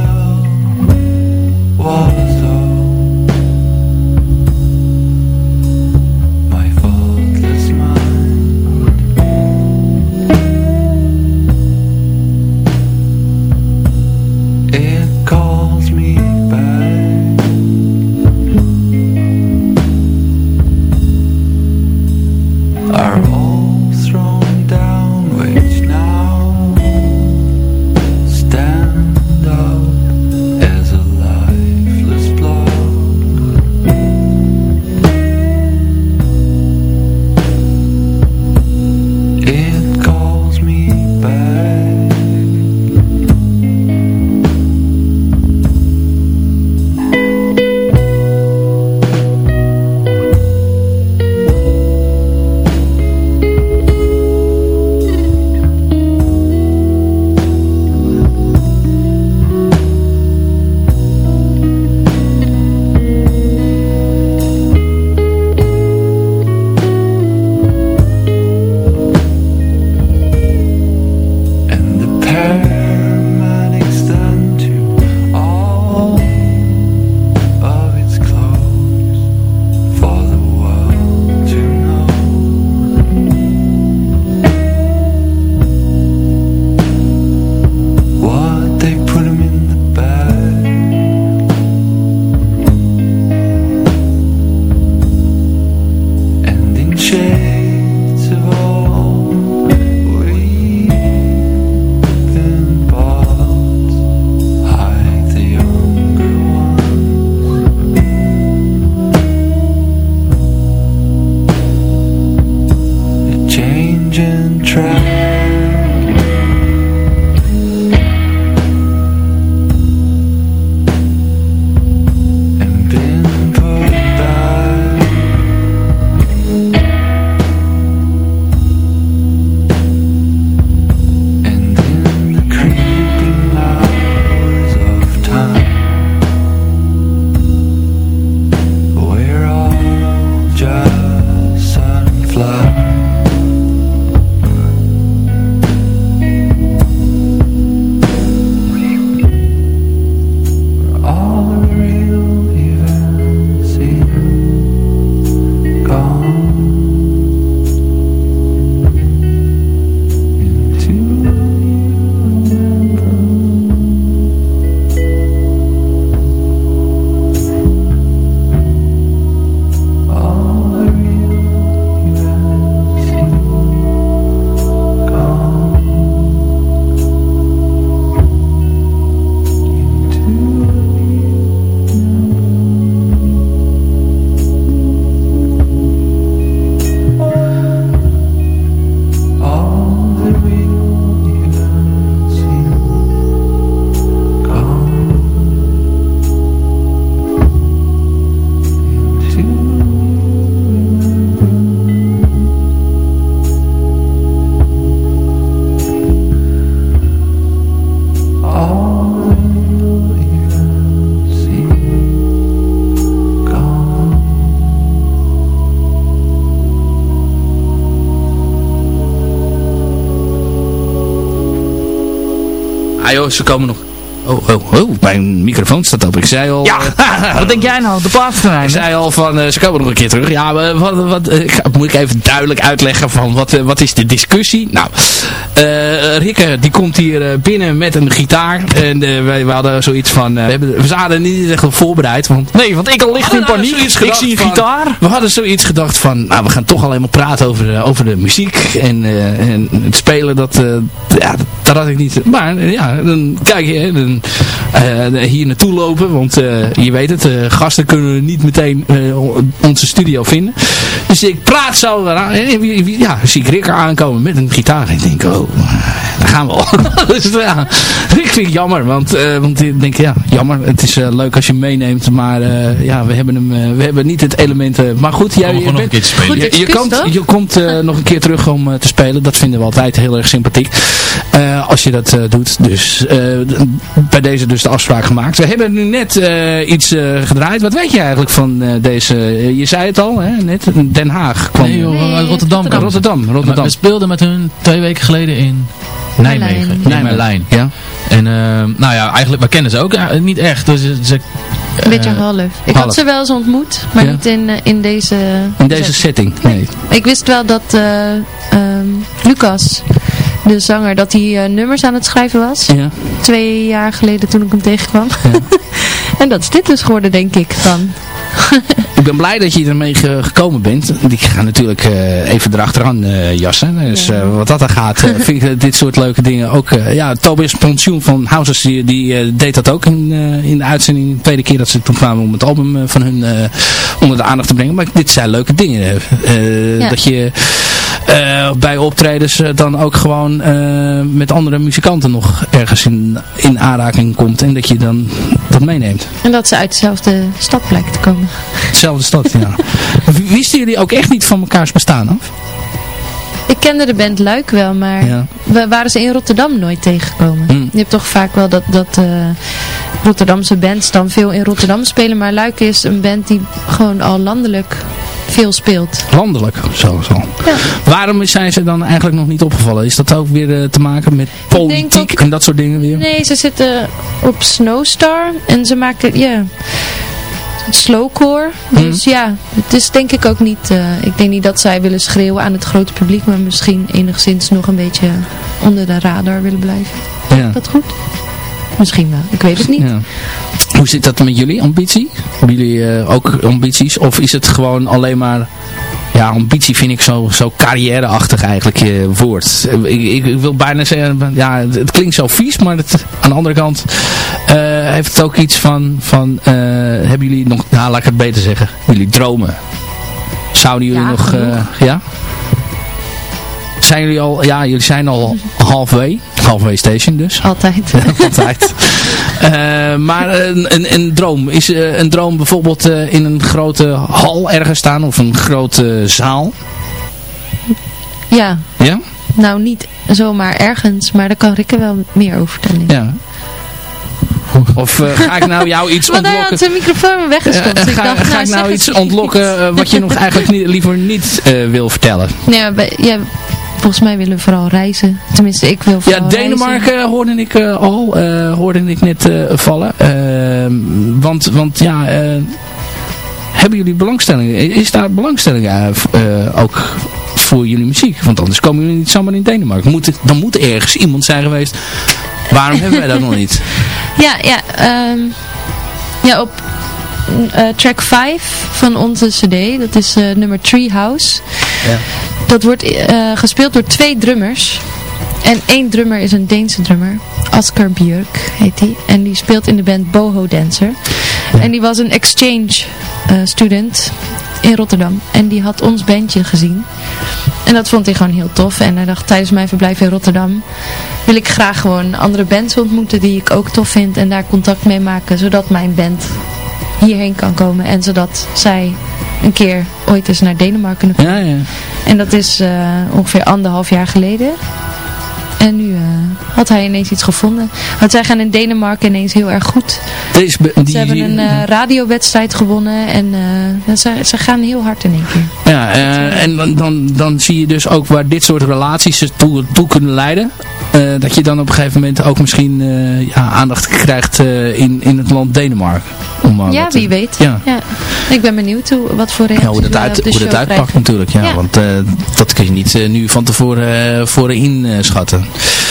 Joh, ze komen nog. Oh, oh, oh, mijn microfoon staat op. Ik zei al... Ja, eh, wat denk jij nou? De plaatsterrein. Ik zei al van, eh, ze komen nog een keer terug. Ja, maar wat, wat, eh, ik ga- moet ik even duidelijk uitleggen van wat, wat is de discussie? Nou, Rikke die komt hier binnen met een gitaar. En wij, we hadden zoiets van, we, hebben, we zaten niet echt voorbereid. Want Nee, want ik al licht in paniek. Ik zie een van- gitaar. We hadden zoiets gedacht van, nou we gaan toch alleen maar praten over, over de muziek en, en het spelen, dat, ja, dat had ik niet. Maar ja, dan kijk je, dan, hier naartoe lopen, want eh, je weet het, eh, gasten kunnen niet meteen eh, onze studio vinden. Dus ik praat zo, eraan, ja, zie ik Rikker aankomen met een gitaar en ik denk, oh, daar gaan we al. dus ja, ik vind het jammer, want, eh, want ik denk, ja, jammer, het is eh, leuk als je hem meeneemt, maar eh, ja, we hebben hem, eh, we hebben niet het element, eh, maar goed, jij, je, bent-. Goed je, je komt, toch? je komt eh, nog een keer terug om eh, te spelen. Dat vinden we altijd heel erg sympathiek. Eh, als je dat eh, doet. Dus eh, bij deze dus de afspraak gemaakt. We hebben nu net eh, iets eh, gedraaid. Wat weet je eigenlijk van eh, deze... je zei het al, hè, net. Den Haag kwam. Nee joh, Nee, uit Rotterdam. Rotterdam. Rotterdam, Rotterdam. We speelden met hun twee weken geleden in Nijmegen. Merlijn. Ja. En eh, nou ja, eigenlijk, we kennen ze ook niet echt. Dus ze, Een beetje half. Ik half. had ze wel eens ontmoet, maar Ja. niet in, in deze... In deze setting. Nee. Ik wist wel dat eh, ehm, Lucas, de zanger, dat hij eh, nummers aan het schrijven was. Ja. Twee jaar geleden toen ik hem tegenkwam. en dat is dit dus geworden, denk ik dan. Ik ben blij dat je ermee ge- gekomen bent. Ik ga natuurlijk eh, even erachteraan eh jassen. Dus Ja. eh, wat dat er gaat, vind ik dit soort leuke dingen ook... ja, Tobias Pensioen van Houses, die, die deed dat ook in, in de uitzending. De tweede keer dat ze toen kwamen om het album van hun onder de aandacht te brengen. Maar dit zijn leuke dingen. Ja. Dat je bij optredens dan ook gewoon met andere muzikanten nog ergens in, in aanraking komt. En dat je dan dat meeneemt. En dat ze uit dezelfde stad blijkt te komen. Dezelfde stad, ja. Wisten jullie ook echt niet van mekaars bestaan af? Ik kende de band Luik wel, maar Ja. we waren ze in Rotterdam nooit tegengekomen. Hmm. Je hebt toch vaak wel dat, dat eh, Rotterdamse bands dan veel in Rotterdam spelen, maar Luik is een band die gewoon al landelijk veel speelt. Landelijk, zo, zo. Ja. Waarom zijn ze dan eigenlijk nog niet opgevallen? Is dat ook weer eh, te maken met politiek ook- en dat soort dingen weer? Nee, ze zitten op Snowstar en ze maken, ja, slowcore. Dus ja, het is denk ik ook niet, eh, ik denk niet dat zij willen schreeuwen aan het grote publiek, maar misschien enigszins nog een beetje onder de radar willen blijven. Ja. Dat goed? Misschien wel, ik weet het niet. Ja. Hoe zit dat met jullie ambitie? Hebben jullie eh, ook ambities? Of is het gewoon alleen maar... Ja, ambitie vind ik zo, zo carrièreachtig eigenlijk je woord. Ik, ik wil bijna zeggen, ja, het, het klinkt zo vies, maar het, aan de andere kant eh, heeft het ook iets van, van eh, hebben jullie nog, nou laat ik het beter zeggen, jullie dromen. Zouden jullie Ja, nog, eh, ja? Zijn jullie al, ja, jullie zijn al halfway, halfway station dus. Altijd. Altijd. Eh, maar een, een, een droom. Is een droom bijvoorbeeld in een grote hal ergens staan of een grote zaal? ja, Ja? nou niet zomaar ergens, maar daar kan Rikke wel meer over vertellen. Ja. Of eh, ga ik nou jou iets Want hij had ontlokken? zijn microfoon weggestopt. Eh, dus ik ga, dacht, ga nou, ik nou iets ontlokken eh, wat je nog eigenlijk niet, liever niet eh, wil vertellen? Bij- ja, volgens mij willen we vooral reizen. Tenminste, ik wil Ja, vooral reizen. Denemarken hoorde ik eh, al, eh, hoorde ik net eh, vallen. Ehm, want, want ja, eh, hebben jullie belangstelling? Is daar belangstelling eh, eh, ook voor jullie muziek? Want anders komen jullie niet zomaar in Denemarken. Moet, dan moet ergens iemand zijn geweest. Waarom hebben wij dat nog niet? Ja, ja, ehm, ja op eh, track 5 van onze cd, dat is eh, nummer Treehouse. Ja. Dat wordt eh, gespeeld door twee drummers. En één drummer is een Deense drummer. Oscar Björk heet hij. En die speelt in de band Boho Dancer. En die was een exchange student in Rotterdam. En die had ons bandje gezien. En dat vond hij gewoon heel tof. En hij dacht tijdens mijn verblijf in Rotterdam wil ik graag gewoon andere bands ontmoeten die ik ook tof vind. En daar contact mee maken. Zodat mijn band hierheen kan komen. En zodat zij een keer ooit eens naar Denemarken kunnen Ja, ja. en dat is eh, ongeveer anderhalf jaar geleden. En nu eh, had hij ineens iets gevonden. Want zij gaan in Denemarken ineens heel erg goed. Deze, be- die, Ze hebben een eh, radiowedstrijd gewonnen. En eh, ze, ze gaan heel hard in één keer. ja, en dan, dan, dan zie je dus ook waar dit soort relaties toe, toe kunnen leiden. Eh, dat je dan op een gegeven moment ook misschien eh, ja, aandacht krijgt eh, in, in het land Denemarken. Om maar Ja, wie weet. Ja. Ja. Ik ben benieuwd hoe, wat voor reactie Ja, hoe dat, uit, op de hoe dat uitpakt krijgen. natuurlijk. Ja, Ja. Want eh, dat kun je niet nu van tevoren uh, voor inschatten.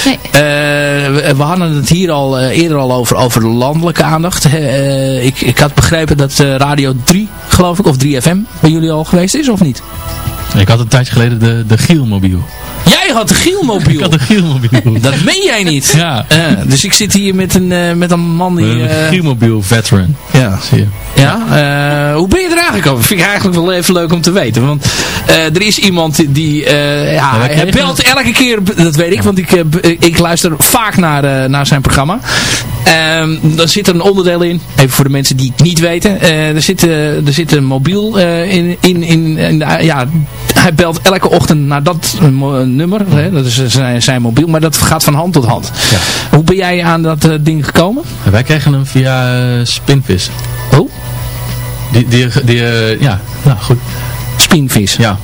Nee. we, we hadden het hier al eerder al over, over de landelijke aandacht. Eh, ik, ik had begrepen dat eh, Radio 3, geloof ik, of 3FM bij jullie al geweest is, of niet? Ik had een tijdje geleden de, de Gielmobiel. Jij had een Gielmobiel? Ik had Gielmobiel. Dat meen jij niet? Ja. Eh, dus ik zit hier met een, eh, met een man die... Een eh, Gielmobiel veteran. Ja. Zie je. Ja, eh, hoe ben je er eigenlijk over? Vind ik eigenlijk wel even leuk om te weten. Want er is iemand die, ja, hij belt elke keer, dat weet ik, want ik, ik luister vaak naar, naar zijn programma. Ehm dan zit er een onderdeel in, even voor de mensen die het niet weten. Eh, er, zit, eh, er zit een mobiel eh, in, in, in, in de- ja, hij belt elke ochtend naar dat nummer. Hè, dat is zijn, zijn mobiel, maar dat gaat van hand tot hand. Hoe ben jij aan dat ding gekomen? En wij kregen hem via Spinvis. Oh? Die, die, die ja, nou goed. Spinvis. Ja.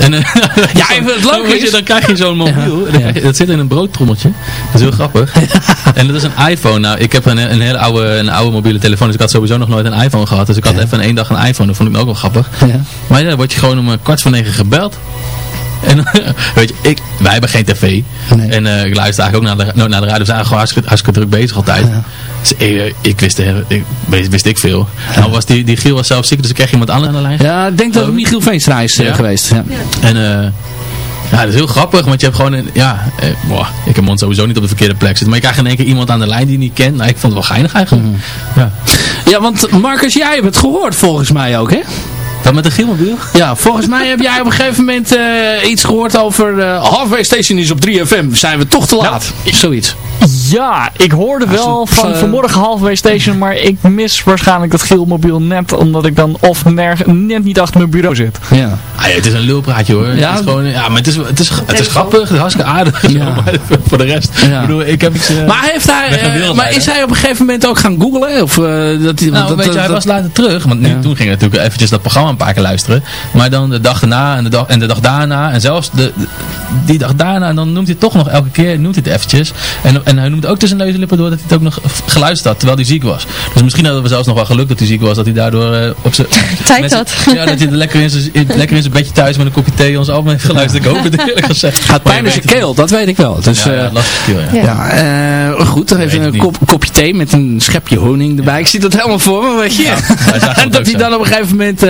En, eh, Ja, even het leuke Weet je, is- dan krijg je zo'n mobiel. Ja. Je- dat zit in een broodtrommeltje. Dat is heel grappig. en dat is een iPhone. Nou, ik heb een, een hele oude, een oude mobiele telefoon. Dus ik had sowieso nog nooit een iPhone gehad. Dus ik had even één dag een iPhone. Dat vond ik me ook wel grappig. Ja. Maar ja, dan word je gewoon om eh, kwart voor negen gebeld. En weet je, ik, wij hebben geen tv. Nee. En eh, ik luister eigenlijk ook naar de, naar de radio. We zijn gewoon hartstikke, hartstikke druk bezig altijd. Dus ik, eh, ik wist, ik, wist, ik veel. Nou was die, die Giel was zelf ziek, dus ik kreeg iemand anders aan de lijn. Ja, ik denk dat het Michiel Veenstra is eh, Ja? geweest. Ja. En eh, ja, dat is heel grappig, want je hebt gewoon een, ja, eh, boah, ik heb mond sowieso niet op de verkeerde plek zitten. Maar je krijgt in één keer iemand aan de lijn die je niet kent. Nou, ik vond het wel geinig eigenlijk. Ja. ja, want Marcus, jij hebt het gehoord volgens mij ook, hè? Dat met de Gielmobiel? Ja, volgens mij heb jij op een gegeven moment eh, iets gehoord over uh, Halfway Station is op 3FM. Zijn we toch te laat? Zoiets. Ja, ik hoorde wel van vanmorgen halfway station, maar ik mis waarschijnlijk dat Gielmobiel net, omdat ik dan of net niet achter mijn bureau zit. Ja. Ah, ja, het is een lulpraatje hoor. Ja? Het is gewoon, ja, maar het is, het is, het is grappig, het is hartstikke aardig. Ja. Maar voor de rest, Ja. ik bedoel, ik heb iets... eh, Maar, heeft hij, eh, maar is hij op een gegeven moment ook gaan googlen? Of, eh, dat, hij- Nou, dat, weet je, hij dat- was later terug. Want nu, Ja. toen ging ik natuurlijk eventjes dat programma een paar keer luisteren. Maar dan de dag erna en de dag, en de dag daarna. En zelfs de, die dag daarna. En dan noemt hij het toch nog elke keer. Noemt hij het eventjes. En, en hij noemt ook tussen neus en lippen door dat hij het ook nog geluisterd had. Terwijl hij ziek was. Dus misschien hadden we zelfs nog wel geluk dat hij ziek was. Dat hij daardoor eh, op zijn... Tijd zijn- Ja, dat hij er lekker in zijn, bedje thuis met een kopje thee ons album heeft geluisterd. Ik hoop het eerlijk gezegd. gaat pijn in zijn keel, dat weet ik wel. Dus, Ja, eh, ja, lastig keel, ja. Ja. Ja, eh, goed. Dan even een kop, kopje thee met een schepje honing erbij. Ik zie dat helemaal voor me, weet je. En dat hij dan op een gegeven moment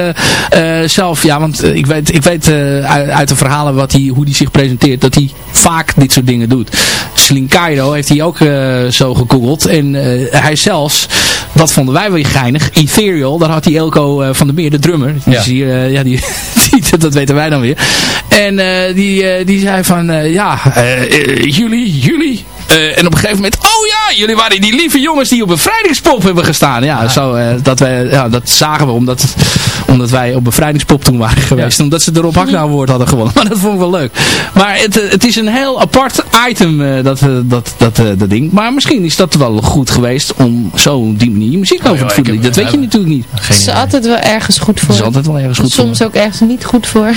zelf, ja, want ik weet, ik weet eh, uit, uit de verhalen wat hij, hoe hij zich presenteert, dat hij vaak dit soort dingen doet. Sling Cairo heeft hij ook eh, zo gegoogeld. En eh, hij zelfs, dat vonden wij wel geinig, Ethereal, daar had hij Elko eh, van der Meer, de drummer. Die Ja. hier, ja, die, dat weten wij dan weer. En die, die zei van, ja, jullie, jullie. En op een gegeven moment, oh ja, jullie waren die lieve jongens die op bevrijdingspop hebben gestaan. Ja, Zo, dat, wij, ja dat zagen we omdat, omdat wij op bevrijdingspop toen waren geweest. Omdat ze erop Hakna woord hadden gewonnen. Maar dat vond ik wel leuk. Maar het, het is een heel apart item, dat, eh, dat, dat, eh, dat ding. Maar misschien is dat wel goed geweest om zo op die manier muziek over te voeden. heb- Dat weet je natuurlijk niet. Het is altijd wel ergens goed voor. is altijd wel ergens goed voor. Soms ook ergens niet goed voor.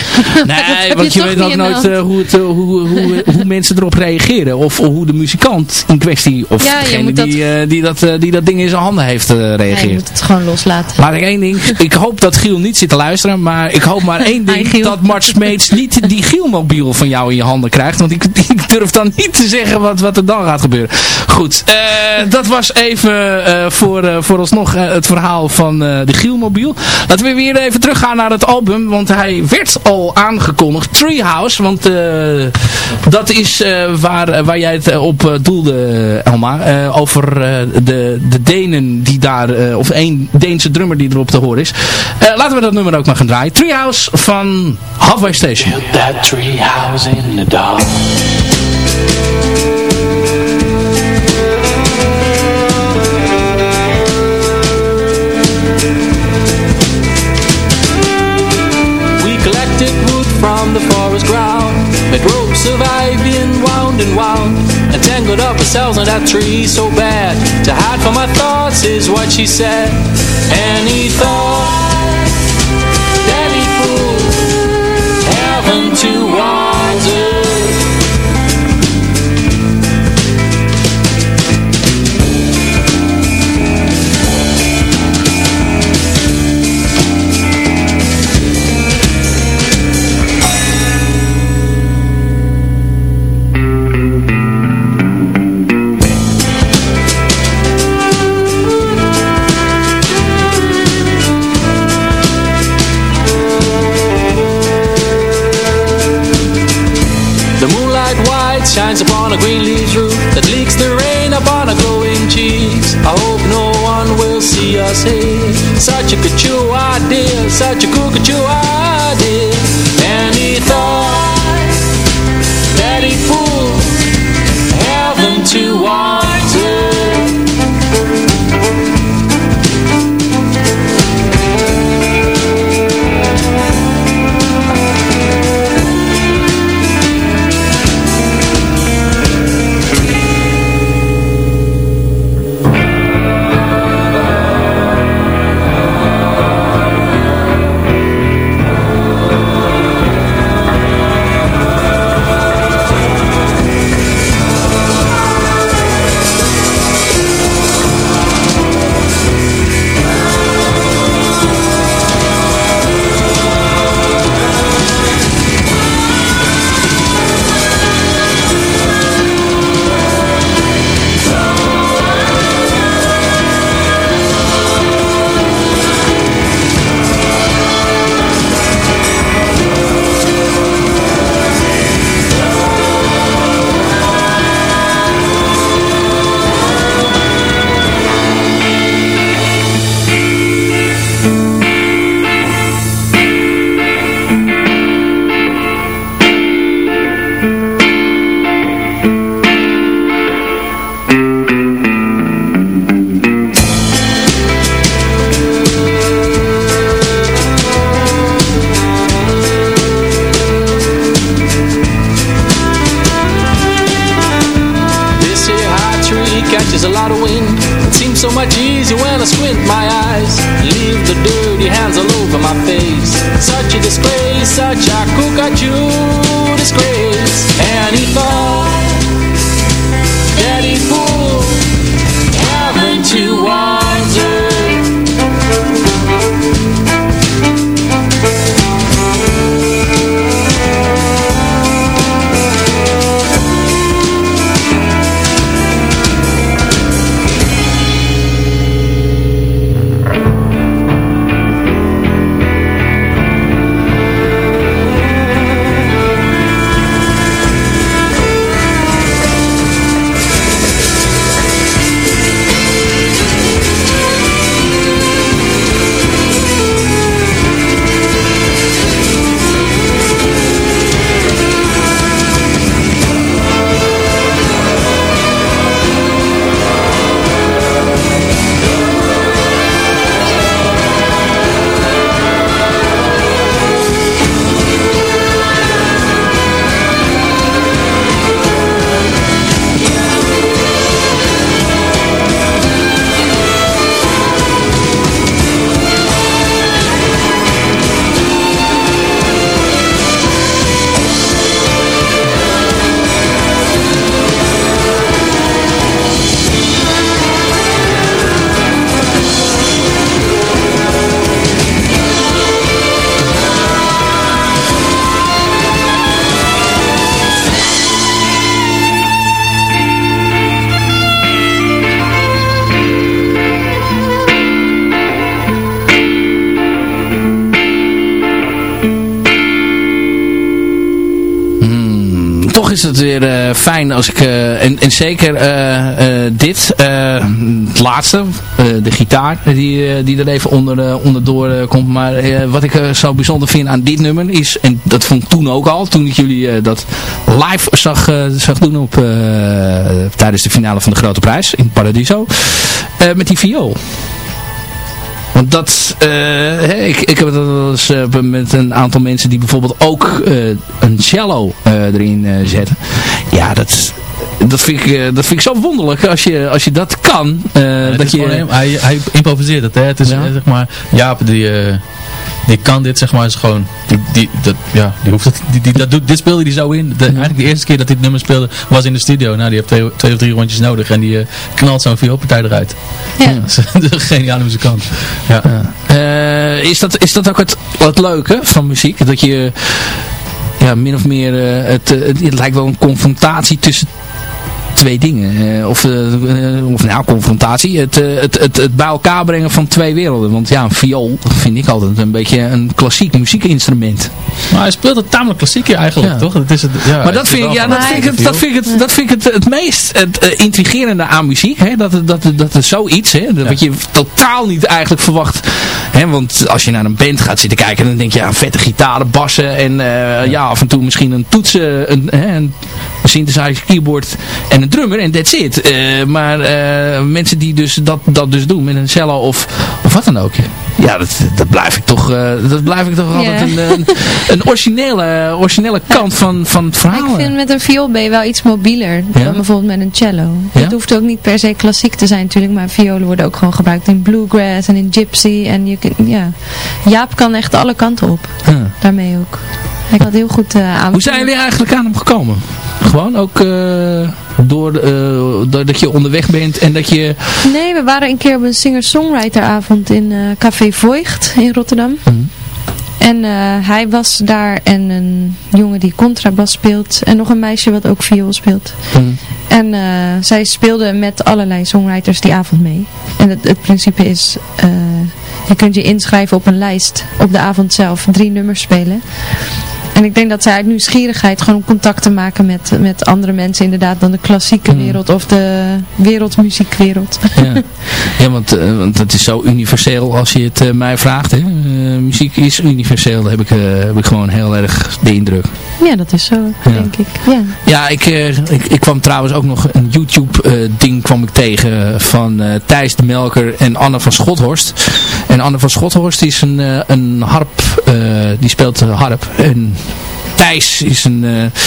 Nee, want je weet ook nooit eh, hoe, het, eh, hoe, hoe, hoe mensen erop reageren. Of hoe de muzikant in kwestie, of degene die, die, dat, die dat ding in zijn handen heeft eh, Ja, je reageerd. moet het gewoon loslaten. Laat ik één ding. Ik hoop dat Giel niet zit te luisteren. Maar ik hoop maar één ding. Dat Mart Smeets niet die Gielmobiel van jou in je handen krijgt. Want ik, ik durf dan niet te zeggen wat, wat er dan gaat gebeuren. Goed. eh, dat was even eh, voor, voor alsnog eh, het verhaal van de Gielmobiel. Laten we weer even teruggaan naar het album. Want hij werd al aangekondigd. Treehouse. Want dat is waar, waar jij het op doelde, Elma. over de, de Denen die daar... of één Deense drummer die erop te horen is. Laten we dat nummer ook maar gaan draaien. Treehouse van Halfway Station. That treehouse in the dark. Ropes of ivy and wound and wound, and tangled up ourselves in that tree so bad. To hide from my thoughts is what she said. Any thought shines upon a green leaves roof That leaks the rain upon a glowing cheeks I hope no one will see us here. Such a couture idea, such a cool idea als ik, eh, en, en zeker eh, eh, dit, het laatste, de gitaar die, die er even onder, onderdoor komt. Maar wat ik zo bijzonder vind aan dit nummer is, en dat vond ik toen ook al, toen ik jullie dat live zag, zag doen op, tijdens de finale van de Grote Prijs in Paradiso, met die viool. Want dat, ik, ik heb wel eens met een aantal mensen die bijvoorbeeld ook een cello erin zetten. Ja, dat, dat, vind ik, eh, dat vind ik zo wonderlijk als je, als je dat kan. eh, dat je, gewoon hij, hij improviseert het. Hè? Het is Ja. eh, zeg maar, Jaap die, die kan dit zeg maar is gewoon, die, die, dat, ja, die hoeft het, die, die, dat doet, dit speelde hij zo in. De, Eigenlijk de eerste keer dat hij het nummer speelde was in de studio. Nou, die heeft twee, twee of drie rondjes nodig en die knalt zo'n vioolpartij eruit. Ja. Dat is een geniale muzikant. Ja. Is, dat, is dat ook het, het leuke van muziek? Dat je ja, min of meer, eh, het, eh, het, het lijkt wel een confrontatie tussen twee dingen. Eh, of, of nou, confrontatie. Het, het, het, het bij elkaar brengen van twee werelden. Want ja, een viool vind ik altijd een beetje een klassiek muziekinstrument. Maar hij speelt het tamelijk klassiek eigenlijk, Ja. toch? Het is het, ja, maar dat is vind, ik, ja, dat, vind ik, het, dat vind ik, het, dat vind ik het, het meest het, intrigerende aan muziek. Hè? Dat, dat, het- dat er zoiets, hè? Dat, wat je totaal niet eigenlijk verwacht. Hè? Want als je naar een band gaat zitten kijken, dan denk je ja, vette gitaren, bassen en eh, ja. af en toe misschien een toetsen, een, een synthesizer, keyboard en een drummer en that's it. Eh, maar eh, mensen die dus dat, dat dus doen met een cello of, of wat dan ook. Ja, dat, dat blijf ik toch, eh, dat blijf ik toch altijd een, een, een originele, originele kant van, van het verhaal. Ik vind met een viool ben je wel iets mobieler Ja? dan bijvoorbeeld met een cello. Ja? Het hoeft ook niet per se klassiek te zijn natuurlijk, maar violen worden ook gewoon gebruikt in bluegrass en in gypsy. En je, ja. Jaap kan echt alle kanten op, Ja. daarmee ook. Hij kan het heel goed aan. Hoe zijn jullie eigenlijk aan hem gekomen? Gewoon ook eh, door, eh, doordat je onderweg bent en dat je... Nee, we waren een keer op een singer-songwriteravond in eh, Café Voigt in Rotterdam. Mhm. En hij was daar en een jongen die contrabas speelt en nog een meisje wat ook viool speelt. En eh, zij speelden met allerlei songwriters die avond mee. En het, het principe is, je kunt je inschrijven op een lijst op de avond zelf, drie nummers spelen. En ik denk dat zij uit nieuwsgierigheid gewoon contact te maken met, met andere mensen inderdaad dan de klassieke wereld of de wereldmuziekwereld. Ja, ja want, eh, want het is zo universeel als je het eh, mij vraagt. Hè? Eh, muziek is universeel, heb ik, heb ik gewoon heel erg de indruk. Ja, dat is zo, Ja. denk ik. Ja. Ja, ik, ik, ik kwam trouwens ook nog een YouTube ding kwam ik tegen van Thijs de Melker en Anne van Schothorst. En Anne van Schothorst is een, eh, een harp, eh, die speelt harp. En Thijs is een, eh,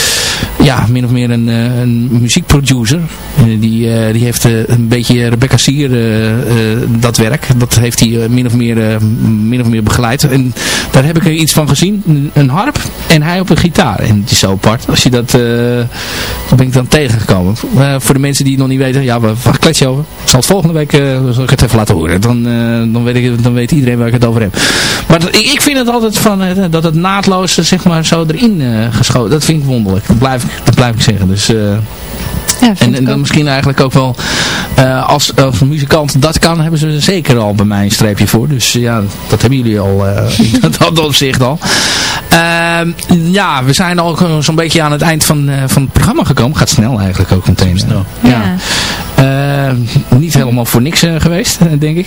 ja, min of meer een, eh, een muziekproducer. Eh, die, eh, die heeft een beetje Rebecca Sier, dat werk. Dat heeft hij min, of meer, min of meer begeleid. En daar heb ik iets van gezien. Een, harp en hij op een gitaar. En het is zo apart. Als je dat, daar ben ik dan tegengekomen. Voor de mensen die het nog niet weten, ja, waar, waar klets je over? Ik zal het volgende week zal ik het even laten horen. Dan, dan, weet ik, dan weet iedereen waar ik het over heb. Maar dat- ik, vind het altijd van, dat het naadloos, zeg maar, zo erin geschoten. Dat vind ik wonderlijk. Dat blijf ik, dat blijf ik zeggen. Dus... eh, Ja, en, dan misschien eigenlijk ook wel, eh, als, als een muzikant dat kan, hebben ze zeker al bij mij een streepje voor. Dus eh, ja, dat hebben jullie al uh, in dat opzicht al. Ehm, ja, we zijn al zo'n beetje aan het eind van, uh, van het programma gekomen. Gaat snel eigenlijk ook meteen. Snel. Ja. Uh, niet helemaal voor niks uh, geweest, denk ik.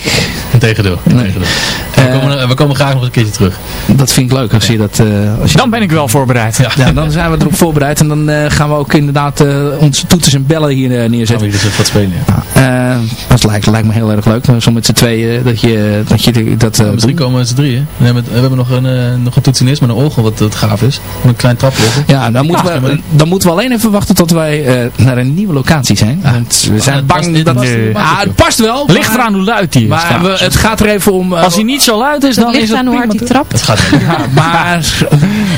Integendeel. Integendeel. Eh, We, komen, we komen graag nog een keertje terug. Dat vind ik leuk als je dat... uh, als je dan ben ik wel voorbereid. Ja, ja dan zijn we erop voorbereid. En dan uh, gaan we ook inderdaad uh, onze toeters en bellen hier neerzetten. Gaan we hier dus wat spelen. Ja. Dat lijkt, lijkt me heel erg leuk. Zo met z'n tweeën. Dat je dat... Je, dat ja, met drie komen met z'n drieën. We hebben, we hebben nog een, nog een toetsenist met een orgel wat, wat gaaf is. Met een klein traporgel. Ja, dan moeten, we, dan moeten we alleen even wachten tot wij naar een nieuwe locatie zijn. Ah, Want we zijn bang past, dat... Ah, het past wel. Ligt eraan hoe luid die is. Maar we, het gaat er even om... Als hij niet zo luid is, dan is het aan hoe hard hij trapt. Het gaat maar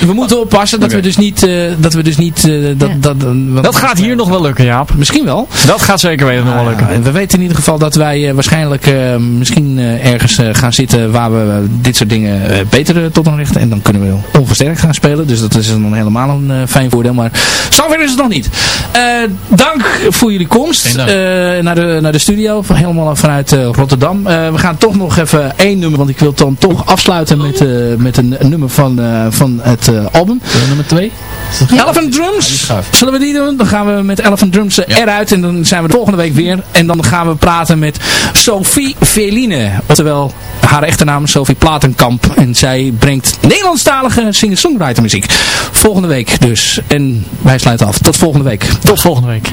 we moeten oppassen dat we dus niet... Dat we dus niet dat, dat, dat, dat gaat hier nog wel lukken, Jaap. Misschien wel. Dat gaat zeker weten nog wel lukken. Uh, we weten in ieder geval dat wij uh, waarschijnlijk uh, misschien ergens gaan zitten waar we dit soort dingen beter tot aan richten. En dan kunnen we onversterkt gaan spelen. Dus dat is dan helemaal een fijn voordeel. Maar zover is het nog niet. dank voor jullie komst naar, de, naar de studio. Van, helemaal vanuit Rotterdam. we gaan toch nog even één nummer. Want ik wil dan toch afsluiten met, met een, een, nummer van, van het album. nummer twee? Elephant Drums. Zullen we die doen? Dan gaan we met Elephant Drums eruit. En dan zijn we de volgende week weer. En dan gaan we praten met Sophie Veline. Oftewel haar echte naam Sophie Platenkamp. En zij brengt Nederlandstalige singer-songwriter muziek. Volgende week dus. En wij sluiten af. Tot volgende week. Tot volgende week.